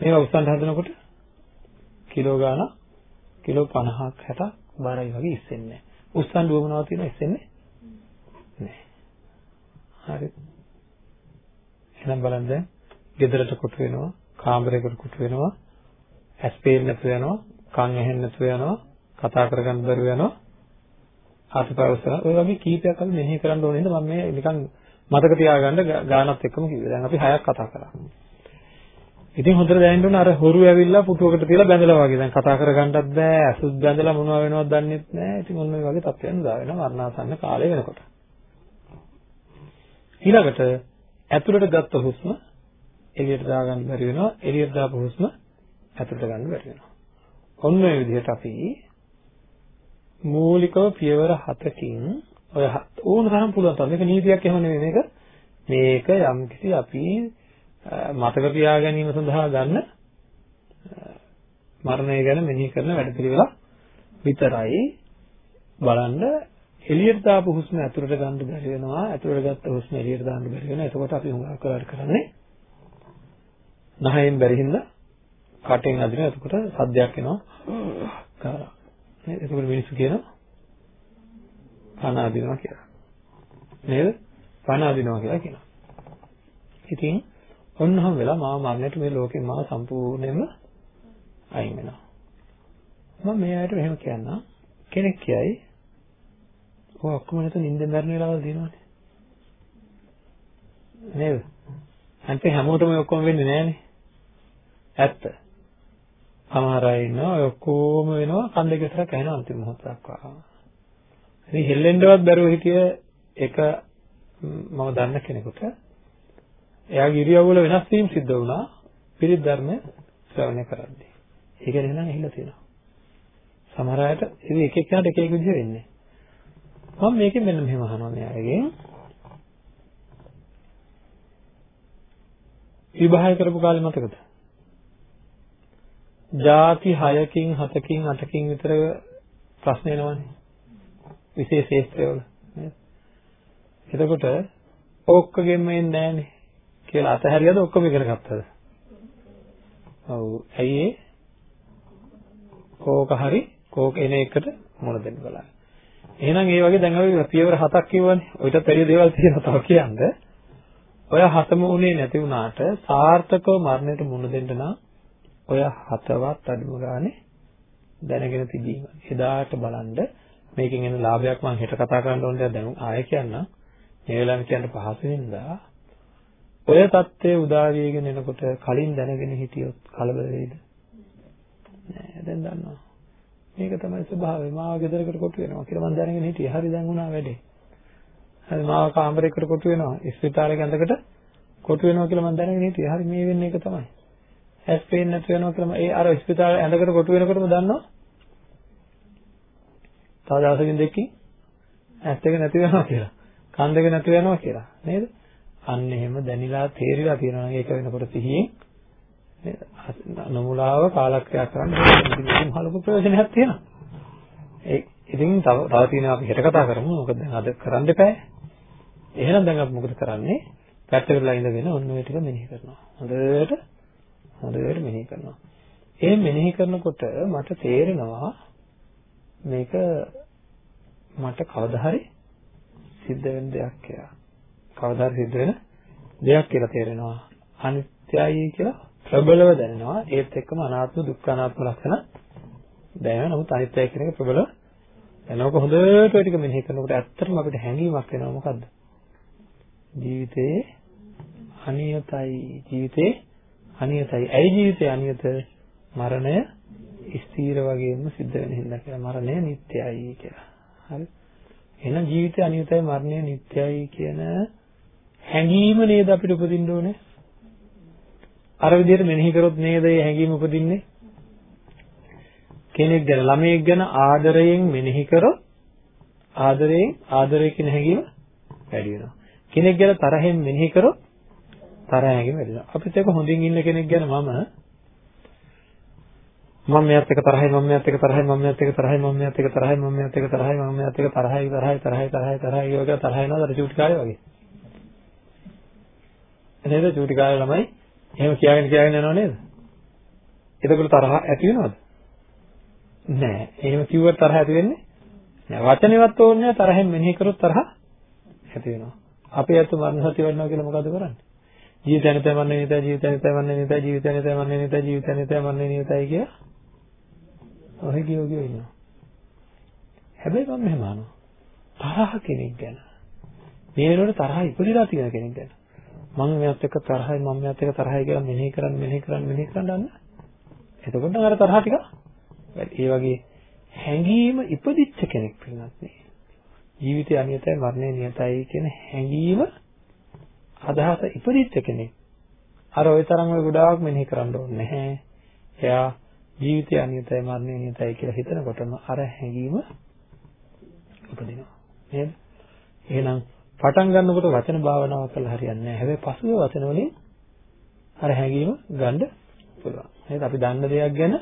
මේවා උස්සන්න හදනකොට කිලෝ ගාන කිලෝ 50ක් 60ක් බරයි වගේ ඉස්සෙන්නේ නැහැ. උස්සන් දුවමනවා තියෙනවා ඉස්සෙන්නේ නැහැ. හරි. එහෙනම් බලන්න දැන් ගෙදරට කොටු වෙනවා, කාමරයකට කොටු වෙනවා, ඇස් පේන්නේ නැතු වෙනවා, කන් ඇහෙන්නේ නැතු වෙනවා, කතා කරගන්න බැරුව යනවා. ආතපවසන ඔය වගේ කීපයක් අපි මෙහෙ කරන්න ඕනේ නේද මම මේ නිකන් මතක තියාගන්න ගානත් එක්කම කිව්වේ. දැන් අපි හයක් කතා කරා. ඉතින් හොඳට දැනෙන්න ඕන අර හොරු ඇවිල්ලා පුටුවකට තියලා බැඳලා වගේ. දැන් කතා කරගන්නත් බෑ. අසුත් බැඳලා මොනවා වෙනවද දන්නෙත් නෑ. ඉතින් ඔන්න ඔය වගේ තත්ත්වයන් දා වෙනවා මරණාසන්න කාලය වෙනකොට. ඊළඟට ඇතුළට ගත්ත හුස්ම එළියට දාගන්න බැරි වෙනවා. එළියට දාපු හුස්ම ඇතුළට ගන්න බැරි වෙනවා. ඔන්න ඔය විදිහට අපි මූලිකව පියවර 7කින් ඔය ඕන තරම් පුළුවන් තරම්. මේක නීතියක් එහෙම නෙවෙයි මේක මේක යම්කිසි අපි මතක තියා ගැනීම සඳහා ගන්න මරණය ගැන මෙනෙහි කරන වැඩපිළිවෙලක් විතරයි බලන්න. එළියට දාපු හුස්ම ඇතුළට ගන්න බැරි වෙනවා. ඇතුළට ගත්ත හුස්ම එළියට දාන්න බැරි වෙනවා. එතකොට අපි හුඟක් කරලා කරන්නේ නහයෙන් බැරි හින්දා කටෙන් අදිනවා. එතකොට සද්දයක් එනවා. කාලා නේද? එතකොට මිනිස්සු කියනවා පණ අදිනවා කියලා. නේද? පණ අදිනවා කියලා කියනවා. ඉතින් ඔන්නහම වෙලා මාව මරණයට මේ ලෝකෙන් මාව සම්පූර්ණයෙන්ම අයින් වෙනවා. මම මේ අයට මෙහෙම කියන්නම්. කෙනෙක් කියයි ඔය ඔක්කොම නැත නිින්දෙන් මැරෙන වෙලාවල් තියෙනවනේ. නේද? අන්තිම හැමෝටම ඔක්කොම වෙන්නේ නැහනේ ඇත්ත. සමහර අය ඉන්නවා ඔය ඔක්කොම වෙනවා කන් දෙක විතරක් ඇහෙන අන්තිම මොහොතක් වගේ. ඉතින් හෙල්ලෙන්නවත් බැරුව හිටිය එක මම දන්න කෙනෙකුට එයාගේ ඉරියව්වල වෙනස් වීම සිද්ධ වුණා පිරිත් ධර්ම ශ්‍රවණය කරද්දී. ඒක නේනම් ඇහිලා තියෙනවා. සමහර අයට ඉතින් එක එක්කෙනාට එක එක විදිහ වෙන්නේ. මම මේකෙන් මෙන්න මෙහෙම අහනවා මෙයාගෙන්. විවාහය කරපු කාලේ මතකද? ಜಾති 6කින් 7කින් 8කින් විතර ප්‍රශ්න එනවනේ. විශේෂ ශේත්‍රවල නේද? එතකොට ඔක්කොගෙම එන්නේ නැහනේ කියලා අතහැරියද ඔක්කොම ඉගෙන ගත්තද? ඔව්. ඇයි ඒ? කෝක හරි කෝක එන එකට මොන දෙන්න බලන්න. එහෙනම් ඒ වගේ දැන් අපි පියවර හතක් කිව්වනේ. ඔයිටත් වැඩි දේවල් තියෙනවා තව කියන්න. ඔය හතම උනේ නැති වුණාට සාර්ථකව මරණයට මුහුණ දෙන්න නම් ඔය හතවත් අඩුම ගානේ දැනගෙන තිබීම. එදාට බලන්න මේකෙන් එන ලාභයක් මම හෙට කතා කරන්න ඕන දෙයක් දැන් ආයෙ කියන්නම්. මේ වෙලාවෙම කියන්න පහසු වෙනදා ඔය தත්ත්වය උදා වේගෙන එනකොට කලින් දැනගෙන හිටියොත් කලබල වෙයිද? නෑ දැන් දන්නවා. මේක තමයි ස්වභාවය. මාව ගෙදරකට කොටු වෙනවා කියලා මම දැනගෙන හිටියේ. හරි දැන් වුණා වැඩේ. හරි මාව කාමරයකට කොටු වෙනවා. ඉස්පිතාලේ ඇඳකට කොටු වෙනවා කියලා මම දැනගෙන හිටියේ. හරි මේ වෙන්නේ ඒක තමයි. ඇස් පේන්නේ නැතු වෙනවා කියලා ඒ අර ඉස්පිතාලේ ඇඳකට කොටු වෙනකොටම දන්නවා. තව දවසකින් දෙකකින් ඇස් දෙක නැති වෙනවා කියලා. කන් දෙක නැති වෙනවා කියලා. නේද? අන්න එහෙම දැනිලා තේරිලා තියෙනවා නම් ඒක වෙනකොට සිහියෙන් නමුලාව කාලක්‍රියා කරන්න ඉතින් මහලොකු ප්‍රයෝජනයක් තියෙනවා. ඒ ඉතින් තව තව තියෙනවා අපි හෙට කතා කරමු. මොකද දැන් අද කරන්න එපා. එහෙනම් දැන් අපි මොකද කරන්නේ? පැත්තකටලා ඉඳගෙන ඔන්න ඔය ටික මෙනෙහි කරනවා. හොඳට හොඳට මෙනෙහි කරනවා. ඒ මෙනෙහි කරනකොට මට තේරෙනවා මේක මට කවදා හරි සිද්ධ වෙන දෙයක් කියලා. කවදා හරි සිද්ධ වෙන දෙයක් කියලා තේරෙනවා. අනිත්‍යයි කියලා ප්‍රබලව දැනෙනවා. ඒත් එක්කම අනාත්ම දුක්ඛ අනාත්ම ලක්ෂණ දැනෙනවා. නමුත් අනිත්‍යයි කියන එක ප්‍රබලව දැනනකොට හොඳට ඔය ටික මෙනෙහි කරනකොට ඇත්තටම අපිට හැඟීමක් එනවා මොකද්ද? ජීවිතේ අනියතයි. ජීවිතේ අනියතයි. ඇයි ජීවිතේ අනියත? මරණය ස්ථීර වගේම සිද්ධ වෙන හින්දා කියලා. මරණය නිට්ටයයි කියලා. හරි. එහෙනම් ජීවිතය අනියතයි මරණය නිට්ටයයි කියන හැඟීම නේද අපිට උපදින්න ඕනේ? අර විදිහට මෙනෙහි කරොත් නේද මේ හැඟීම උපදින්නේ? කෙනෙක් ගැන ළමයෙක් ගැන ආදරයෙන් මෙනෙහි කරොත් ආදරයෙන් ආදරය කියන හැඟීම වැඩි වෙනවා. කෙනෙක් ගැන තරහෙන් මෙනෙහි කරොත් තරහ හැඟීම වැඩි වෙනවා. අපිත් එක්ක හොඳින් ඉන්න කෙනෙක් ගැන මම මම මෙයාත් එක්ක තරහයි මම මෙයාත් එක්ක තරහයි මම මෙයාත් එක්ක තරහයි මම මෙයාත් එක්ක තරහයි මම මෙයාත් එක්ක තරහයි මම මෙයාත් එක්ක තරහයි තරහයි තරහයි තරහයි තරහයි වගේ තරහ වෙනවා අර චූටි කාලේ වගේ. නේද චූටි කාලේ ළමයි එහෙම කියාගෙන කියාගෙන යනව නේද? එතකොට තරහ ඇති වෙනවද? නෑ. එහෙම කිව්වට තරහ ඇති වෙන්නේ නෑ. වචනේවත් ඕනේ නෑ තරහෙන් මෙනෙහි කරොත් තරහ ඇති වෙනවා. අපේ අත මරණ සතිය වඩනවා කියලා මොකද කරන්නේ? ජීවිතය නැතයි මරණය නැතයි ජීවිතය නැතයි මරණය නැතයි ජීවිතය නැතයි මරණය නැතයි ජීවිතය නැතයි මරණය නැතයි කිය. ඔහෙ කියෝ කියෝ ඉන්නවා. හැබැයි මම මෙහෙම අහනවා. තරහ කෙනෙක් ගැන. මේ වෙනකොට තරහ ඉපදිලා තියෙන කෙනෙක් ගැන. මම මෙයාත් එක්ක තරහයි මම මෙයාත් එක්ක තරහයි කියලා මෙනෙහි කරන් මෙනෙහි කරන් මෙනෙහි කරන් යන්න. එතකොට අර තරහ ටික ඒ වගේ හැඟීම ඉපදිච්ච කෙනෙක් පින්නත් නේ. ජීවිතය අනියතයි මරණය නියතයි කියන හැඟීම අදහස ඉපදිච්ච කෙනෙක්. අර ওই තරම් ඔය ගොඩාක් මෙනෙහි කරන්න ඕනේ නැහැ. එයා ජීවිතය අනියතයි මරණය නියතයි කියලා හිතනකොටම අර හැඟීම උපදිනවා. නේද? එහෙනම් පටන් ගන්නකොට වචන භාවනාව කළා හරියන්නේ නැහැ. හැබැයි පසුව වචන වලින් අර හැඟීම ගන්න පුළුවන්. නේද? අපි දන්න දෙයක් ගැන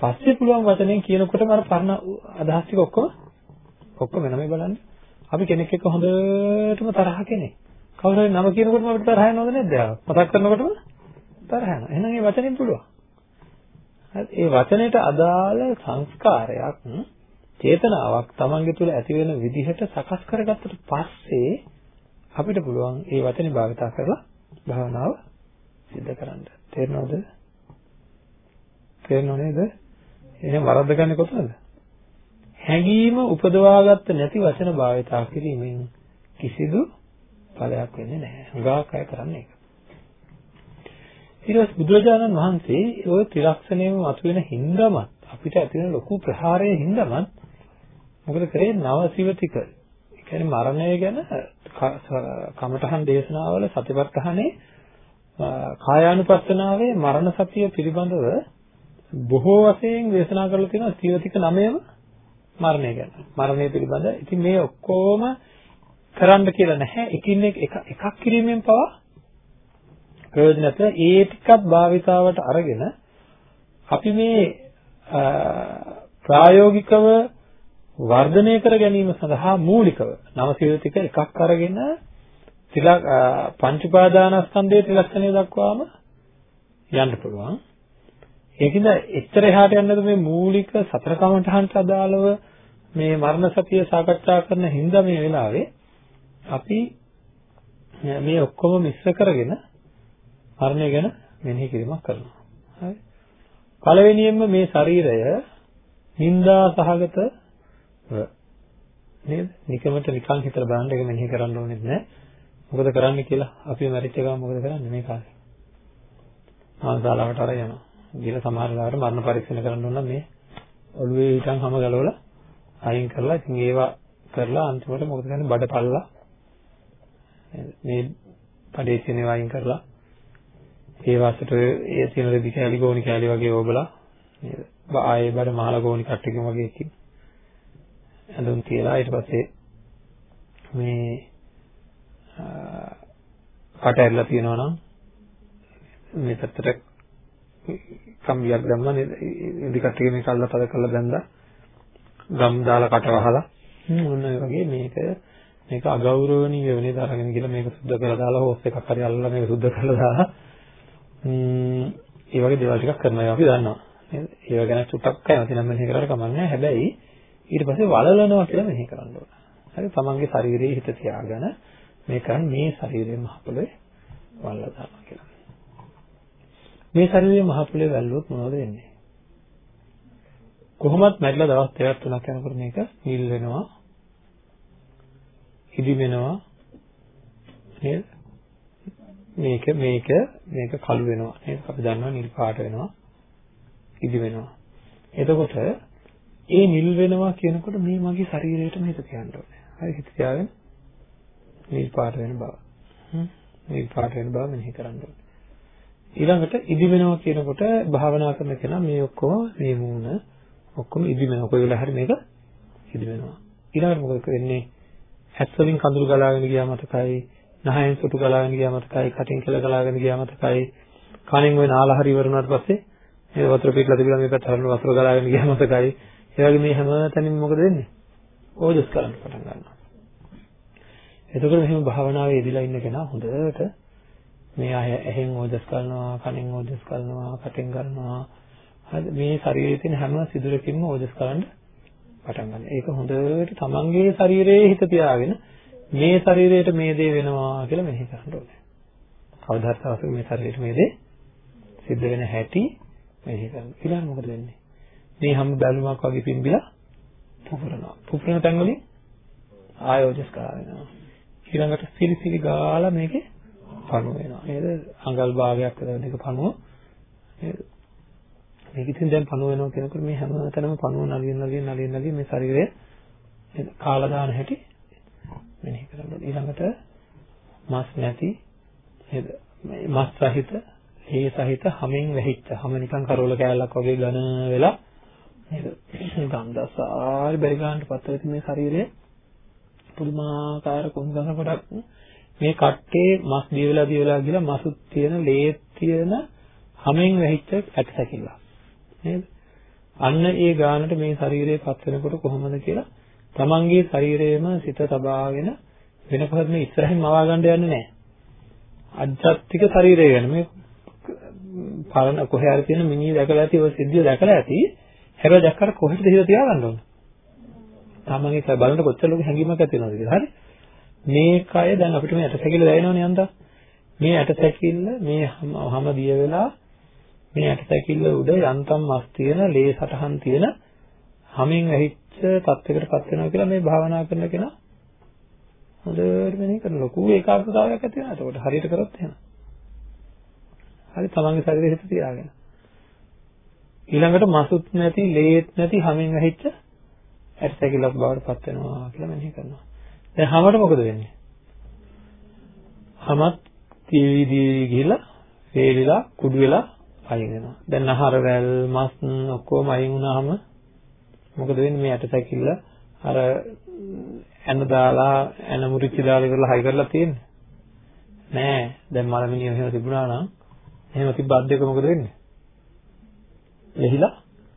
පස්සේ පුළුවන් වචනෙන් කියනකොටම අර පරණ අදහස් ටික ඔක්කොම ඔක්කොම වෙනමයි බලන්න. අපි කෙනෙක් එක්ක හොඳටම තරහ කෙනෙක්. කවුරු හරි නම කියනකොටම අපිට තරහ යනවද නැද්ද? මතක් කරනකොටම තරහ යනවා. එහෙනම් ඒ වචනෙන් පුළුවන්. හරි ඒ වචනයට අදාළ සංස්කාරයක් චේතනාවක් Tamange තුල ඇති වෙන විදිහට සකස් කරගත්තට පස්සේ අපිට පුළුවන් ඒ වචනේ භාවිතා කරලා භාවනාව සිද්ධ කරන්න. තේරෙනවද? තේරෙනව නේද? එහෙනම් වරද්ද ගන්නේ කොතනද? හැඟීම උපදවාගත්ත නැති වචන භාවිතා කිරීමෙන් කිසිදු ඵලයක් වෙන්නේ නැහැ. හුඟක් අය කරන්නේ ඒක. ඊට පස්සේ බුදුරජාණන් වහන්සේ ওই ත්‍රිලක්ෂණයම මතුවෙන හින්දාමත් අපිට ඇති වෙන ලොකු ප්‍රහාරයේ හින්දාමත් මොකද කරේ නවසිවතික. ඒ කියන්නේ මරණය ගැන කමඨහන් දේශනාවල සතිපත්තහනේ කායානුපස්සනාවේ මරණ සතිය පිළිබඳව බොහෝ වශයෙන් දේශනා කරලා තියෙනවා සීවතික 9ම මරණය ගැන. මරණය පිළිබඳ. ඉතින් මේ ඔක්කොම කරන්න කියලා නැහැ. එකින් එක එකක් කිරීමෙන් පවා ප්‍රයෝජන නැත. ඒ ටිකත් භාවිතාවට අරගෙන අපි මේ ප්‍රායෝගිකව වර්ධනය කර ගැනීම සඳහා මූලිකව නවසීවිතික එකක් අරගෙන තිලක් පංච උපාදානස්කන්ධයේ ත්‍රිලක්ෂණය දක්වාම යන්න පුළුවන්. ඒකින්ද එච්චර එහාට යන්නද මේ මූලික සතර කමඨහන්ට අදාළව මේ මරණ සතිය සාකච්ඡා කරන හින්දා මේ වෙලාවේ අපි මේ ඔක්කොම මිශ්‍ර කරගෙන මරණය ගැන මෙනෙහි කිරීමක් කරනවා. හරි. පළවෙනියෙන්ම මේ ශරීරය නිന്ദා සහගත නේද? නිකමට නිකන් හිතලා බලන්න එක මෙනෙහි කරන්න ඕනෙත් නෑ. මොකද කරන්නේ කියලා අපි මැරිච්ච ගමන් මොකද කරන්නේ මේ කාලේ? මානසාලාවට අර යනවා. ගිහලා සමහර වෙලාවට මරණ පරීක්ෂණ කරන්න ඕන මේ ඔළුවේ හිටන් හැම ගලවලා අයින් කරලා ඉතින් ඒවා කරලා අන්තිමට මොකද කරන්නේ බඩ පල්ලා මේ පඩේ තියෙන වයින් කරලා ඒ වාසයට ඒ තියෙන රෙදි කෑලි ගෝනි කෑලි වගේ ඕබලා නේද? ආයේ බඩ මහල ගෝනි කට්ටකින් වගේ එකකින් ඇඳුම් තියලා ඊට පස්සේ මේ කට ඇරලා තියෙනවා නම් මේ පැත්තට කම්බියක් දැම්මා නේද? ඉදි කට්ටිය මේක අල්ල පද කරලා දැන්දා. ගම් දාලා කට වහලා මොන වගේ මේක මේක අගෞරවණීය වෙන්නේ තරගෙන කියලා මේක සුද්ධ කරලා දාලා හොස් එකක් හරි අල්ලලා මේක සුද්ධ කරලා දාලා ඒ වගේ දේවල් ටිකක් කරනවා අපි දන්නවා නේද? ඒව ගැන චුට්ටක් කැමති නම් මෙහෙ කරලා කමන්නේ හැබැයි ඊට පස්සේ වලලනවා කියලා මෙහෙ කරන්න ඕන. හරි තමන්ගේ ශරීරයේ හිත තියාගෙන මේ කරන්නේ මේ ශරීරයේ මහ පොළවේ වල්ලා දානවා කියලා. මේ ශරීරයේ මහ පොළවේ වැල්ලුවොත් මොනවද වෙන්නේ? කොහොමත් මැරිලා දවස් දෙකක් තුනක් යනකොට මේක නිල් වෙනවා. ඉදි වෙනවා. නේද? මේක මේක මේක කළු වෙනවා නේද? අපි දන්නවා නිල් පාට වෙනවා. ඉදි වෙනවා. එතකොට ඒ නිල් වෙනවා කියනකොට මේ මගේ ශරීරයටම හිත තියන්න ඕනේ. හරි හිත තියාගෙන නිල් පාට වෙන බව. හ්ම් නිල් පාට වෙන බව මෙනෙහි කරන්න ඕනේ. ඊළඟට ඉදි වෙනවා කියනකොට භාවනා කරන කෙනා මේ ඔක්කොම මේ මූණ ඔක්කොම ඉදි වෙනවා. කොයි වෙලාව හරි මේක ඉදි වෙනවා. ඊළඟට මොකද වෙන්නේ? ඇස් වලින් කඳුළු ගලාගෙන ගියා මතකයි නහයෙන් සුටු ගලාගෙන ගියා මතකයි කටින් කෙල ගලාගෙන ගියා මතකයි. කනින් ওই නාල හරි ඉවර වුණාට පස්සේ මේ වතුර පිටලා තිබිලා මේ පැත්ත හරන වතුර ගලාගෙන ගියා මතකයි. ඒ වගේ මේ හැම තැනින්ම මොකද වෙන්නේ? ඕජස් කරන්න පටන් ගන්නවා. එතකොට මෙහෙම භාවනාවේ යෙදලා ඉන්න කෙනා හොඳට මේ අය එහෙන් ඕජස් කරනවා කනින් ඕජස් කරනවා කටින් කරනවා. හරි මේ ශරීරයේ තියෙන හැම සිදුරකින්ම ඕජස් කරන්නේ පටන් ගන්න. ඒක හොඳට තමන්ගේ ශරීරයේ හිත තියාගෙන මේ ශරීරයට මේ දේ වෙනවා කියලා මෙහෙ කරන්න ඕනේ. කවදාවත් අවශ්‍ය මේ ශරීරයට මේ දේ සිද්ධ වෙන හැටි මෙහෙ කරන්න. ඊළඟ මොකද වෙන්නේ? මේ හැම බැලුමක් වගේ පිම්බිලා පුපුරනවා. පුපුරන තැන් වලින් ආයෝජස් කරා වෙනවා. ඊළඟට සිලි සිලි ගාලා මේකේ පණුව වෙනවා. නේද? අඟල් භාගයක් විතර දෙක පණුව නේද? මේක ඉතින් දැන් පණුව වෙනවා කියනකොට මේ හැම තැනම පණුව නලියන නලියන නලියන නලියන මේ ශරීරය කාලා දාන හැටි මෙනෙහි කරන්න ඊළඟට මස් නැති නේද? මස් සහිත ඒ සහිත හැමෙන් වැහිච්ච හැම නිකන් කරෝල කෑල්ලක් වගේ ඝන වෙලා නේද? ගන්ධසාරි බැරි ගන්නට පත්වෙති මේ ශරීරය පුදුමාකාර කුණුගන කොටක් මේ කට්ටේ මස් දියවලා දියවලා ගිහලා මසුත් තියෙන ලේත් තියෙන හැමෙන් වැහිච්ච ඇටසැකිල්ල නේද? අන්න ඒ ගානට මේ ශරීරය පත් වෙනකොට කොහොමද කියලා තමන්ගේ ශරීරයේම සිත තබාගෙන වෙන කොහෙත් මේ ඉස්සරහින් මවා ගන්න යන්නේ නැහැ. අධ්‍යාත්මික ශරීරය ගැන මේ පරණ කොහේ හරි තියෙන මිනිහ දැකලා ඇති ඔය සිද්ධිය දැකලා ඇති හැබැයි දැක්කට කොහෙද හිත තියාගන්න ඕන තමන්ගේ බලන්න කොච්චර ලොකු හැඟීමක් ඇති වෙනවද කියලා හරි මේ කය දැන් අපිට මේ ඇටසැකිල්ල දැනෙනවනේ අන්දා මේ ඇටසැකිල්ල මේ හැම දිය වෙලා මේ ඇටසැකිල්ල උඩ යන්තම් මස් තියෙන ලේ සටහන් තියෙන හැමින් ඇහිච්ච තත්යකට පත් වෙනවා කියලා මේ භාවනා කරන කෙනා හොඳට මෙනෙහි කරන ලොකු ඒකාග්‍රතාවයක් ඇති වෙනවා. එතකොට හරියට කරොත් එහෙම. හරි තමන්ගේ ශරීරය හිත තියාගෙන. ඊළඟට මසුත් නැති, ලේත් නැති හැමෙන් ඇහිච්ච ඇටසැකිල්ලක් බවට පත් වෙනවා කියලා මෙනෙහි කරනවා. දැන් හැමෝට මොකද වෙන්නේ? හැමත් තීවි දීවි ගිහිලා වේලිලා කුඩු වෙලා අයින් වෙනවා. දැන් ආහාර වැල් මස් ඔක්කොම අයින් වුණාම මොකද වෙන්නේ මේ ඇටසැකිල්ල අර ඇන දාලා ඇන මුරිච්ච දාලා ඉවරලා හයි කරලා තියෙන්නේ. නෑ. දැන් මලමිනිය එහෙම තිබුණා නම් එහෙම තිබ්බත් දෙක මොකද වෙන්නේ? ලෙහිලා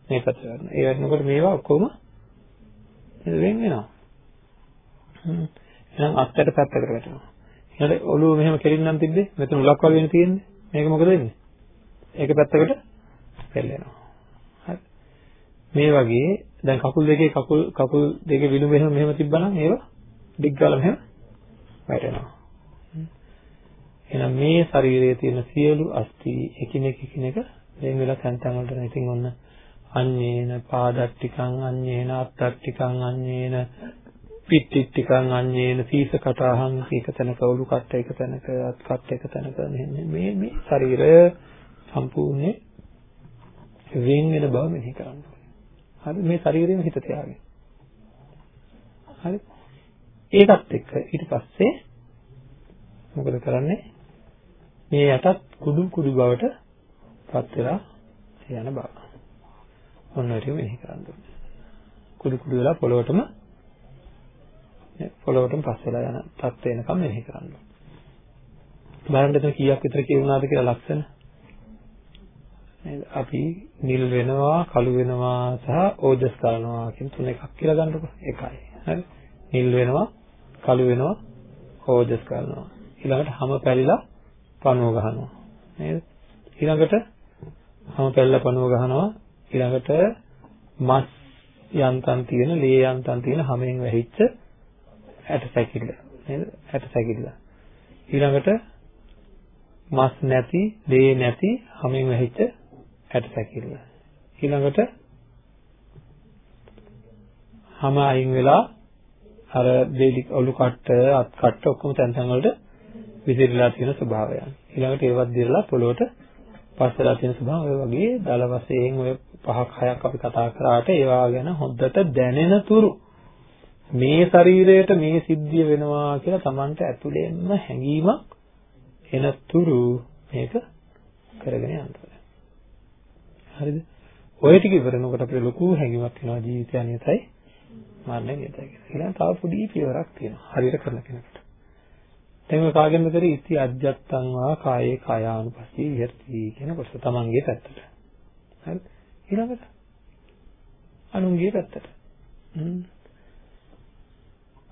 මේ පැත්ත ගන්න. ඒ වෙනකොට මේවා ඔක්කොම වෙන වෙනවා. එහෙනම් අත්තට පැත්තකට වැටෙනවා. ඊට ඔළුව මෙහෙම කෙලින්නම් තිබ්බේ මෙතන උලක් වගේ වෙන තියෙන්නේ. මේක මොකද වෙන්නේ? ඒක පැත්තකට පෙරලෙනවා. හරි. මේ වගේ දැන් කකුල් දෙකේ කකුල් කකුල් දෙකේ විලුඹ එහෙම මෙහෙම තිබ්බනම් ඒවා ඩිග් ගාලා මෙහෙම වැටෙනවා. එහෙනම් මේ ශරීරයේ තියෙන සියලු අස්ථි එකිනෙක එකිනෙක වෙන වෙලා තැන් තැන් වලට ඉතින් ඔන්න අඤ්ඤේන පාදට්ටිකං අඤ්ඤේන අත්තට්ටිකං අඤ්ඤේන පිට්ටිට්ටිකං අඤ්ඤේන සීස කටහං සීක තැනක ඔලු කට්ට එක තැනක අත් කට්ට එක තැනක මේ මේ ශරීරය සම්පූර්ණයෙන් වෙන් වෙන බව මෙහි කරන්න හරි මේ ශරීරෙම හිත තියාගෙන. හරි. ඒකත් එක්ක ඊට පස්සේ මොකද කරන්නේ? මේ යටත් කුඩු කුඩු බවට පත් වෙලා යන බව. ඔන්න ඔය ටික මෙහි කරන්න ඕනේ. කුඩු කුඩු වෙලා පොළොවටම පොළොවටම පස් වෙලා යන තත්ත්ව වෙනකම් මෙහි කරන්න ඕනේ. බලන්න එතන කීයක් විතර කියුණාද කියලා ලක්ෂණ. නේද? අපි නිල් වෙනවා, කළු වෙනවා සහ ඕජස් කරනවා කියන තුන එකක් කියලා ගන්නකො. එකයි. හරි. නිල් වෙනවා, කළු වෙනවා, ඕජස් කරනවා. ඊළඟට හැම පැලිලා පණුව ගහනවා. නේද? ඊළඟට හැම පැලිලා පණුව ගහනවා. ඊළඟට මස් යන්තම් තියෙන, ලේ යන්තම් තියෙන හැමෙන් වැහිච්ච ඇට සැකිල්ල. නේද? ඇට සැකිල්ල. ඊළඟට මස් නැති, ලේ නැති හැමෙන් වැහිච්ච ඇට සැකිල්ල. ඊළඟට හැම අයින් වෙලා අර දෙලි ඔලු කට්ට අත් කට්ට ඔක්කොම තැන් තැන් වලට විසිරලා තියෙන ස්වභාවයන්. ඊළඟට ඒවත් දිරලා පොළොවට පස්සලා තියෙන ස්වභාවය වගේ දල වශයෙන් ඔය පහක් හයක් අපි කතා කරාට ඒවා ගැන හොද්දට දැනෙන තුරු මේ ශරීරයට මේ සිද්ධිය වෙනවා කියලා Tamanට ඇතුළෙන්ම හැඟීමක් එන තුරු මේක කරගෙන යන්න ඕනේ. හරිද? ඔය ටික ඉවරනකොට අපිට ලොකු හැඟීමක් එනවා ජීවිතය අනියතයි මරණය නියතයි කියලා. ඊළඟ තව පොඩි පියවරක් තියෙනවා. හරියට කරන කෙනෙකුට. දැන් ඔය කාගෙන්ද කරේ ඉති අජ්ජත්තං වා කායේ කායානුපස්සී විහෙරති කියන කොටස තමන්ගේ පැත්තට. හරි. ඊළඟට අනුන්ගේ පැත්තට.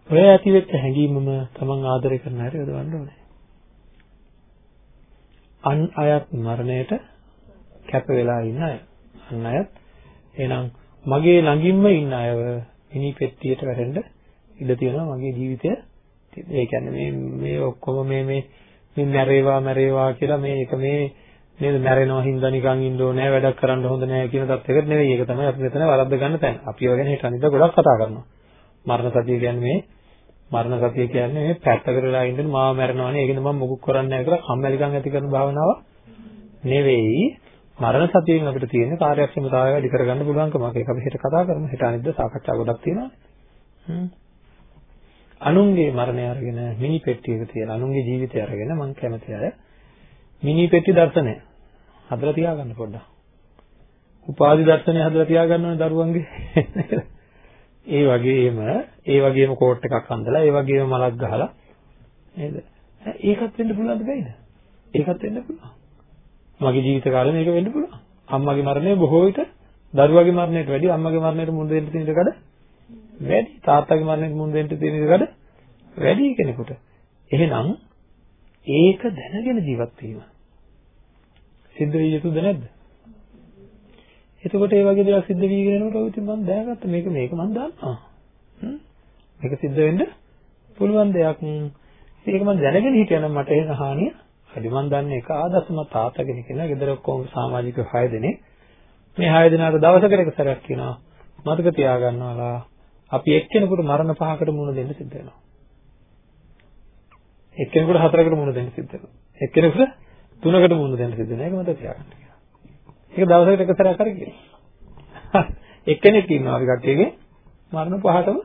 ඔය ඇති වෙච්ච හැඟීමම තමන් ආදරය කරන හැටි යොදවන්න ඕනේ. අන් අයත් මරණයට කැප වෙලා ඉන්න අය. අන් අයත් එහෙනම් මගේ ළඟින්ම ඉන්න අයව මිනි පෙට්ටියට වැටෙන්න ඉඩ තියෙනවා මගේ ජීවිතය ඒ කියන්නේ මේ මේ ඔක්කොම මේ මේ මේ මැරේවා මැරේවා කියලා මේ එක මේ නේද මැරෙනවා හින්දා නිකන් ඉන්න ඕනේ වැඩක් කරන්න හොඳ නැහැ කියන තත්යකට නෙවෙයි. ඒක තමයි අපි මෙතන වරද්ද ගන්න තැන. අපි ඔය ගැන හිත අනිද්දා ගොඩක් කතා කරනවා. මරණ සතිය කියන්නේ මේ මරණ සතිය කියන්නේ මේ පැත්තකට වෙලා ඉඳන් මාව මැරෙනවානේ. ඒකෙන්ද මම මොකුත් කරන්නේ නැහැ කියලා කම්මැලිකම් ඇති කරන භාවනාව නෙවෙයි. මරණ සතියෙන් අපිට තියෙන කාර්යක්ෂමතාවය වැඩි කරගන්න පුළුවන්කමක්. ඒක අපි හෙට කතා කරමු. හෙට අනිද්දා සාකච්ඡා ගොඩක් තියෙනවා. හ්ම්. අනුන්ගේ මරණය අරගෙන මිනි පෙට්ටියක තියලා අනුන්ගේ ජීවිතය අරගෙන මම කැමති අය මිනි පෙට්ටි දර්ශනය හදලා තියාගන්න පොඩ්ඩක්. උපාදි දර්ශනය හදලා තියාගන්න ඕනේ දරුවන්ගේ. ඒ වගේම ඒ වගේම කෝට් එකක් අඳලා ඒ වගේම මලක් ගහලා නේද? ඒකත් වෙන්න පුළුවන්ද බැයිද? ඒකත් වෙන්න පුළුවන්. මගේ ජීවිත කාලේ මේක වෙන්න පුළුවන්. අම්මගේ මරණය බොහෝ විට දරුවගේ මරණයට වැඩිය අම්මගේ මරණයට මුහුණ දෙන්න තියෙන එකද වැඩි තාත්තගේ මරණයට මුහුණ දෙන්න තියෙන එකකට වැඩි කෙනෙකුට. එහෙනම් ඒක දැනගෙන ජීවත් වීම සිද්ධ වෙ යුතුද නැද්ද? එතකොට ඒ වගේ දේවල් සිද්ධ වීගෙන යනකොට ඔය ඉතින් මම දැනගත්ත මේක මේක මම දන්නවා. මේක සිද්ධ වෙන්න පුළුවන් දෙයක්. ඒක මම දැනගෙන හිටියනම් මට එන හානිය අඩි මම දන්නේ එක ආදර්ශම තාත්තා කෙනෙක් ඉන්නවා. ගෙදර ඔක්කොම සමාජික 6 දෙනෙක්. මේ 6 දෙනාට දවසකට එක සැරයක් කියනවා. මතක තියාගන්නවලා අපි එක්කෙනෙකුට මරණ පහකට මුහුණ දෙන්න සිද්ධ වෙනවා. එක්කෙනෙකුට හතරකට මුහුණ දෙන්න සිද්ධ වෙනවා. එක්කෙනෙකුට තුනකට මුහුණ දෙන්න සිද්ධ වෙනවා. ඒක මතක තියාගන්න කියලා. ඒක දවසකට එක සැරයක් හරි කියනවා. එක්කෙනෙක් ඉන්නවා අපි කට්ටියගේ මරණ පහටම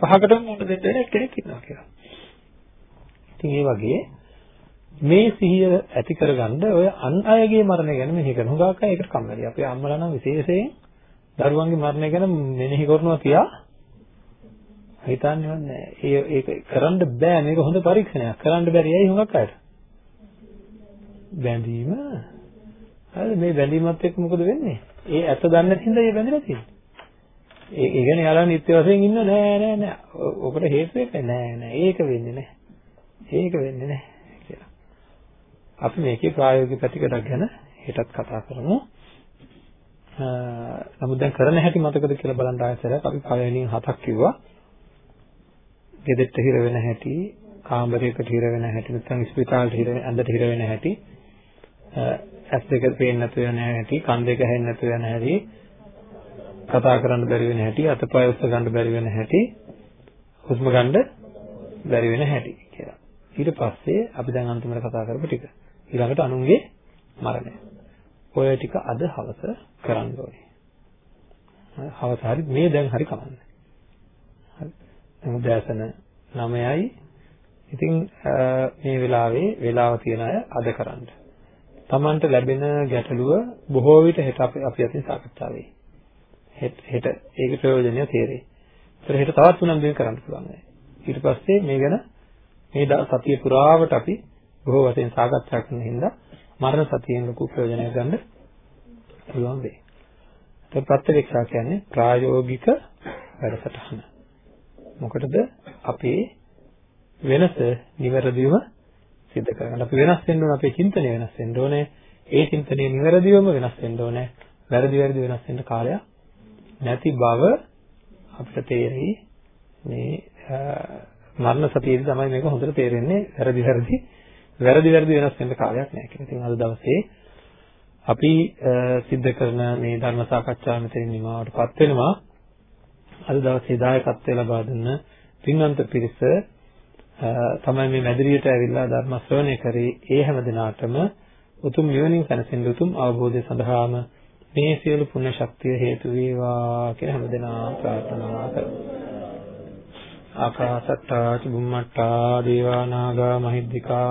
පහකටම මුණ දෙන්න වෙන කෙනෙක් ඉන්නවා කියලා. ඉතින් ඒ වගේ මේ සිහිය ඇති කරගන්න ඔය අන් අයගේ මරණය ගැන මෙනෙහි කරන හුඟක් අය ඒකට කම්මැලි. අපේ අම්මලා නම් විශේෂයෙන් දරුවන්ගේ මරණය ගැන මෙනෙහි කරනවා තියා හිතන්නේවත් නැහැ. ඒ ඒක කරන්න බෑ මේක හොඳ පරීක්ෂණයක්. කරන්න බැරි ඇයි හුඟක් අයට? බැඳීම හරි මේ බැඳීමත් එක්ක මොකද වෙන්නේ? ඒ ඇත්ත දන්නේ නැති හින්දා ඒ බැඳලා තියෙන්නේ. ඒ ඒ කියන්නේ යාළුවා නිත්‍ය වශයෙන් ඉන්න නෑ නෑ නෑ. ඔකට හේතු එක නෑ නෑ. ඒක වෙන්නේ නෑ. ඒක වෙන්නේ නෑ කියලා. අපි මේකේ ප්‍රායෝගික පැතිකඩක් ගැන හෙටත් කතා කරමු. නමුත් දැන් කරන හැටි මතකද කියලා බලන්න ආයතරයක් අපි පළවෙනියෙන් හතක් කිව්වා. ගෙදෙට්ට හිර වෙන හැටි, කාමරයකට හිර වෙන හැටි, නැත්නම් ස්පිතාලෙට හිර ඇඳට හිර වෙන හැටි, ඇස් දෙක පේන්නේ නැතු වෙන හැටි, කන් දෙක ඇහෙන්නේ නැතු වෙන හැටි, කතා කරන්න බැරි වෙන හැටි, අතපය උස්ස ගන්න බැරි වෙන හැටි, හුස්ම ගන්න බැරි වෙන හැටි කියලා. ඊට පස්සේ අපි දැන් අන්තිමට කතා කරපු ටික. ඊළඟට අනුන්ගේ මරණය. ඔය ටික අද හවස කරන්න ඕනේ. හවස හරි මේ දැන් හරි කමන්නේ. හරි. දැන් උදෑසන 9යි. ඉතින් මේ වෙලාවේ වෙලාව තියන අය අද කරන්න. Tamanට ලැබෙන ගැටලුව බොහෝ විට හෙට අපි අපි අතින් සාකච්ඡා වෙයි. හෙට හෙට ඒක ප්‍රයෝජනීය තේරෙයි. ඒතර හෙට තවත් තුනක් දෙක කරන්න පුළුවන්. ඊට පස්සේ මේ ගැන මේ සතිය පුරාවට අපි බොහෝ වශයෙන් සාකච්ඡා කරන හින්දා මරණ සතියෙන් ලොකු ප්‍රයෝජනයක් ගන්න පුළුවන් වෙයි. ඒක ප්‍රත්‍යක්ෂා කියන්නේ ප්‍රායෝගික වැඩසටහන. මොකටද අපේ වෙනස නිවැරදිව සිද්ධ කරගන්න. අපි වෙනස් වෙන්න ඕන අපේ චින්තනය වෙනස් වෙන්න ඕනේ. ඒ චින්තනය නිවැරදිවම වෙනස් වෙන්න ඕනේ. වැරදි වැරදි වෙනස් වෙන්න කාලයක් නැති බව අපිට තේරෙයි. මේ මරණ සතියේදී තමයි මේක හොඳට තේරෙන්නේ. වැරදි වැරදි වැරදි වැරදි වෙනස් වෙන්න කාලයක් නැහැ කියලා. ඉතින් අද දවසේ අපි සිද්ධ කරන මේ ධර්ම සාකච්ඡාව මෙතනින් නිමවටපත් වෙනවා. අද දවසේ දායකත්වය ලබා දුන්න පින්වන්ත පිරිස තමයි මේ මැදිරියට ඇවිල්ලා ධර්ම ශ්‍රවණය කරේ ඒ හැම දිනාටම උතුම් නිවනින් සැනසෙන්න උතුම් අවබෝධය සඳහාම මේ සියලු පුණ්‍ය ශක්තිය හේතු වේවා කියලා හැම දිනා ප්‍රාර්ථනා කරමු. ආකාසට්ටා චුම්මට්ටා දේවා නාග මහිද්దికා